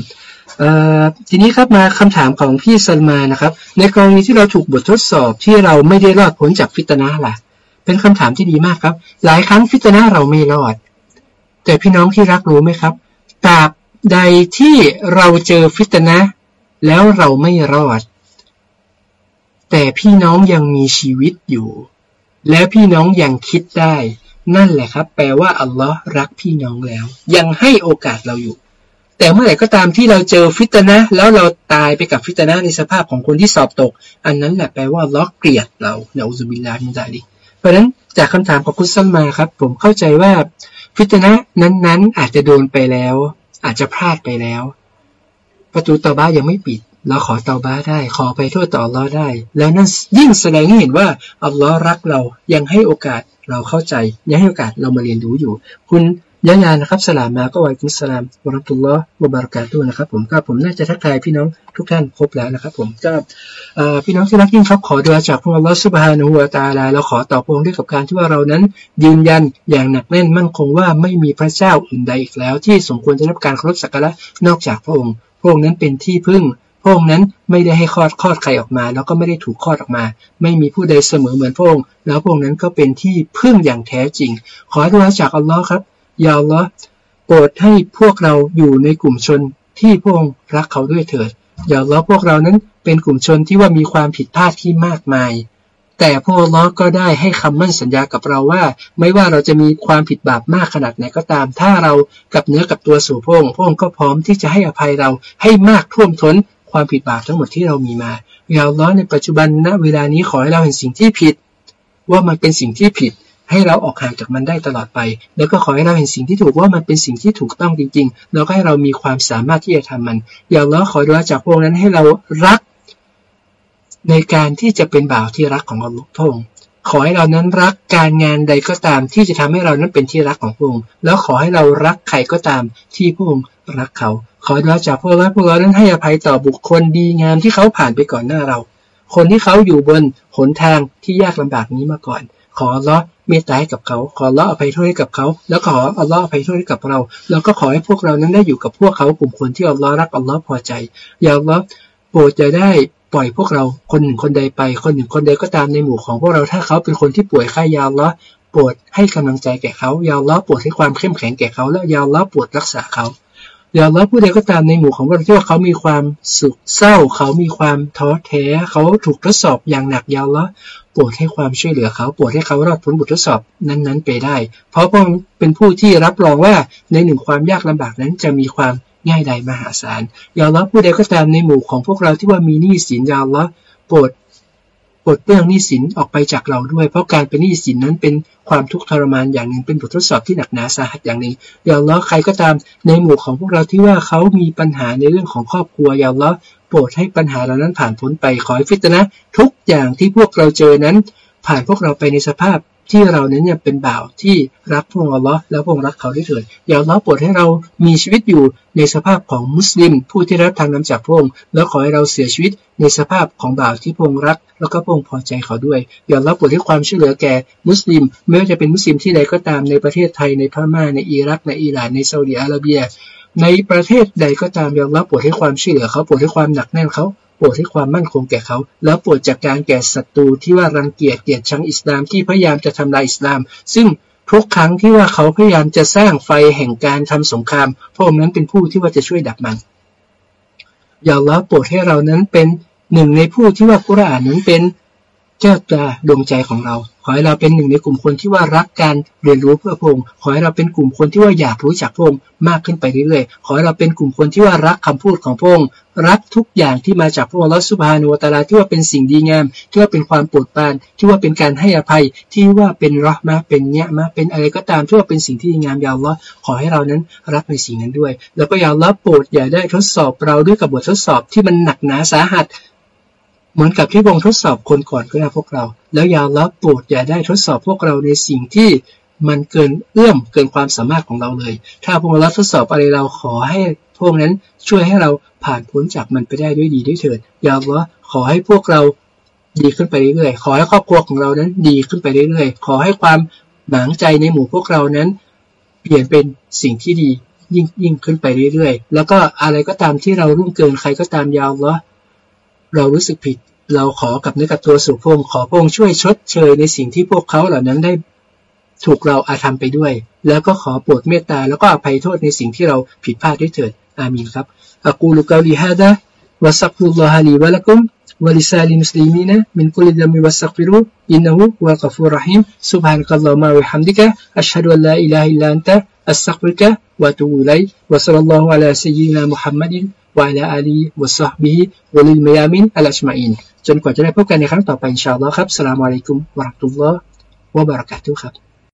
ทีนี้ครับมาคำถามของพี่ซันมานะครับ ในกรณีที่เราถูกบททดสอบที่เราไม่ได้รอดพ้นจากฟิตนาล่ะ เป็นคำถามที่ดีมากครับ หลายครั้งฟิตนาเราไม่รอด แต่พี่น้องที่รักรู้ไหมครับตราบใดที่เราเจอฟิตนะแล้วเราไม่รอด แต่พี่น้องยังมีชีวิตอยู่ แล้วพี่น้องยังคิดได้ นั่นแหละครับ แปลว่าอัลลอฮ์รักพี่น้องแล้ว ยังให้โอกาสเราอยู่ แต่เมื่อไหร่ก็ตามที่เราเจอฟิตนะแล้วเราตายไปกับฟิตนะในสภาพของคนที่สอบตก อันนั้นแหละแปลว่าล็อกเกลียดเราเนาอุบิลลาฮิมินซาลิเพราะฉะนั้นจากคำถามของคุณซัมมาครับ ผมเข้าใจว่าฟิตนะนั้นๆ อาจจะโดนไปแล้ว อาจจะพลาดไปแล้ว ประตูตอบ้ายังไม่ปิด เราขอเตาบ้าได้ ขอไปโทษต่ออัลลอได้ แล้วนั่นยิ่งแสดงให้เห็นว่าอัลลอฮ์รักเรายังให้โอกาสเราเข้าใจ ยังให้โอกาสเรามาเรียนรู้อยู่ คุณยะยานะครับสลามมาก็วัยกุสลามวรัตุลลอฮ์วบารากาตุนะครับ ผมก็ผมน่าจะทักทายพี่น้องทุกท่านครบแล้วนะครับ ผมก็พี่น้องที่รักยิ่งครับขอดูอาจากพระอัลลอฮ์สุบฮานะฮูวาตาลาเราขอต่อพระองค์ด้วยกับการที่ว่าเรานั้นยืนยันอย่างหนักแน่นมั่นคงว่าไม่มีพระเจ้าอื่นใดอีกแล้ว ที่สมควรจะรับการเคารพสักการะนอกจากพระองค์พระองค์นั้นเป็นที่พึ่ง พระองค์นั้นไม่ได้ให้คลอดคลอดใครออกมา แล้วก็ไม่ได้ถูกคลอดออกมา ไม่มีผู้ใดเสมอเหมือนพระองค์แล้วพระองค์นั้นก็เป็นที่พึ่งอย่างแท้จริง ขอดุอาจากอัลลอฮ์ครับยาอัลลอฮ์โปรดให้พวกเราอยู่ในกลุ่มชนที่พระองค์รักเขาด้วยเถิดอย่าล้อพวกเรานั้นเป็นกลุ่มชนที่ว่ามีความผิดพลาดที่มากมาย แต่พวกล้อก็ได้ให้คำมั่นสัญญากับเราว่า ไม่ว่าเราจะมีความผิดบาปมากขนาดไหนก็ตาม ถ้าเรากับเนื้อกับตัวสู่พระองค์พระองค์ก็พร้อมที่จะให้อภัยเราให้มากท่วมท้น ความผิดบาปทั้งหมดที่เรามีมาเราล้อในปัจจุบันณเวลานี้ขอให้เราเห็นสิ่งที่ผิด ว่ามันเป็นสิ่งที่ผิด ให้เราออกห่างจากมันได้ตลอดไป แล้วก็ขอให้เราเห็นสิ่งที่ถูกว่ามันเป็นสิ่งที่ถูกต้องจริงๆ แล้วก็ให้เรามีความสามารถที่จะทำมัน อย่าล้อขอดูจากพวกนั้นให้เรารัก ในการที่จะเป็นบ่าวที่รักของอัลลอฮ์พระองค์ขอให้เรานั้นรักการงานใดก็ตามที่จะทำให้เรานั้นเป็นที่รักของพระองค์ แล้วขอให้เรารักใครก็ตามที่พระองค์ รักเขา ขอเราจากพวกเราพวกเรานั้นให้อภัยต่อบุคคลดีงามที่เขาผ่านไปก่อนหน้าเรา คนที่เขาอยู่บนหนทางที่ยากลำบากนี้มาก่อน ขอละเมตตาให้กับเขา ขอละอภัยโทษให้กับเขา แล้วขออัลลอฮ์อภัยโทษให้กับเรา แล้วก็ขอให้พวกเรานั้นได้อยู่กับพวกเขากลุ่มคนที่อัลลอฮ์รักอัลลอฮ์พอใจอย่าอัลลอฮ์โปรดจะได้ปล่อยพวกเราคนหนึ่งคนใดไป คนหนึ่งคนใดก็ตามในหมู่ของพวกเราถ้าเขาเป็นคนที่ป่วยไข้ยาวละโปรดให้กำลังใจแก่เขา ยาวละโปรดให้ความเข้มแข็งแก่เขา และยาวละโปรดรักษาเขา ยาวละผู้ใดก็ตามในหมู่ของเราที่ว่าเขามีความสุขเศร้า เขามีความท้อแท้ เขาถูกทดสอบอย่างหนักยาวละโปรดให้ความช่วยเหลือเขาโปรดให้เขารอดพ้นบททดสอบนั้นๆ ไปได้ เพราะพระองค์เป็นผู้ที่รับรองว่าในหนึ่งความยากลำบากนั้นจะมีความง่ายใดมหาศาลยาละผู้ใดก็ตามในหมู่ของพวกเราที่ว่ามีหนี้สินยาละโปรด ปลดเปลื้องหนี้สินออกไปจากเราด้วย เพราะการเป็นหนี้สินนั้นเป็นความทุกข์ทรมานอย่างหนึ่งเป็นบททดสอบที่หนักหนาสาหัสอย่างหนึ่งอย่าล้อใครก็ตามในหมู่ของพวกเราที่ว่าเขามีปัญหาในเรื่องของครอบครัวอย่าล้อโปรดให้ปัญหาเหล่านั้นผ่านพ้นไปขอให้ฟิตนะ ทุกอย่างที่พวกเราเจอนั้น ผ่านพวกเราไปในสภาพ ที่เรานั้นเนี่ยเป็นบ่าวที่รักพระองค์อัลลอฮ์แล้วพระองค์รักเขาด้วยเถิดอย่าล้อโปรดให้เรามีชีวิตอยู่ในสภาพของมุสลิม ผู้ที่รับทางนำจากพระองค์แล้วขอให้เราเสียชีวิตในสภาพของบ่าวที่พระองค์รัก แล้วก็พระองค์พอใจเขาด้วย อย่าล้อโปรดให้ความช่วยเหลือแก่มุสลิม ไม่ว่าจะเป็นมุสลิมที่ใดก็ตามในประเทศไทยในพม่าในอิรักในอิหร่านในซาอุดิอาระเบียในประเทศใดก็ตามยอมรับโปรดให้ความช่วยเหลือเขาโปรดให้ความหนักแน่นเขา ปรดให้ความมั่นคงแก่เขา แล้วโปรดจากการแก่ศัตรูที่ว่ารังเกียจเกลียดชังอิสลามที่พยายามจะทำลายอิสลาม ซึ่งทุกครั้งที่ว่าเขาพยายามจะสร้างไฟแห่งการทำสงคราม พระองค์นั้นเป็นผู้ที่ว่าจะช่วยดับมัน อย่าละโปรดให้เรานั้นเป็นหนึ่งในผู้ที่ว่ากุรอานนั้นเป็น เจ้าตาดวงใจของเรา ขอให้เราเป็นหนึ่งในกลุ่มคนที่ว่ารักการเรียนรู้เพื่อพงขอให้เราเป็นกลุ่มคนที่ว่าอยากรู้จักพงมากขึ้นไปเรื่อยๆ ขอให้เราเป็นกลุ่มคนที่ว่ารักคำพูดของพงรักทุกอย่างที่มาจากพระองค์ลอสุภานุวตาลาที่ว่าเป็นสิ่งดีงาม ที่ว่าเป็นความโปรดปราน ที่ว่าเป็นการให้อภัย ที่ว่าเป็นรอมาเป็นเนี้ยมาเป็นอะไรก็ตามที่ว่าเป็นสิ่งที่ดีงามยาวละขอให้เรานั้นรับในสิ่งนั้นด้วย แล้วก็ยาวละโปรดอย่าได้ทดสอบเราด้วยกับบททดสอบที่มันหนักหนาสาหัส เหมือนกับที่พระองค์ทดสอบคนก่อนก็ได้พวกเรา แล้วยาลับโปรดอย่าได้ทดสอบพวกเราในสิ่งที่มันเกินเอื้อมเกินความสามารถของเราเลย ถ้าพระองค์รับทดสอบอะไรเราขอให้พวกนั้นช่วยให้เราผ่านพ้นจากมันไปได้ด้วยดีด้วยเถิดยาลับขอให้พวกเราดีขึ้นไปเรื่อยๆ ขอให้ครอบครัวของเรานั้นดีขึ้นไปเรื่อยๆ ขอให้ความหมางใจในหมู่พวกเรานั้น เปลี่ยนเป็นสิ่งที่ดียิ่งยิ่งขึ้นไปเรื่อยๆ แล้วก็อะไรก็ตามที่เรารุ่งเกินใครก็ตามยาวละ เรารู้สึกผิด เราขอกับเนื้อกับตัวสุพงขอพงช่วยชดเชยในสิ่งที่พวกเขาเหล่านั้นได้ถูกเราอาธรรมไปด้วย แล้วก็ขอโปรดเมตตา แล้วก็อภัยโทษในสิ่งที่เราผิดพลาดด้วยเถิด อามีนครับอักูลุกาลีฮะดะวะสักฟุลลอฮะลีวะลักุม ولسائر المسلمين من كل ذنب واستغفروه إنه هو الغفور الرحيم سبحانك اللهم وبحمدك أشهد أن لا إله إلا أنت أستغفرك وأتوب إليك وصلى الله على سيدنا محمد วายละอาลีวะซอฮบีวะลิลมยามินอัลลอฮมาอินจนกว่าจะได้พบกันในครั้งต่อไปอินชาอัลลอฮ์ครับสลามอะลัยกุมวะราะตุลลอฮ์วะบารักาตุครับ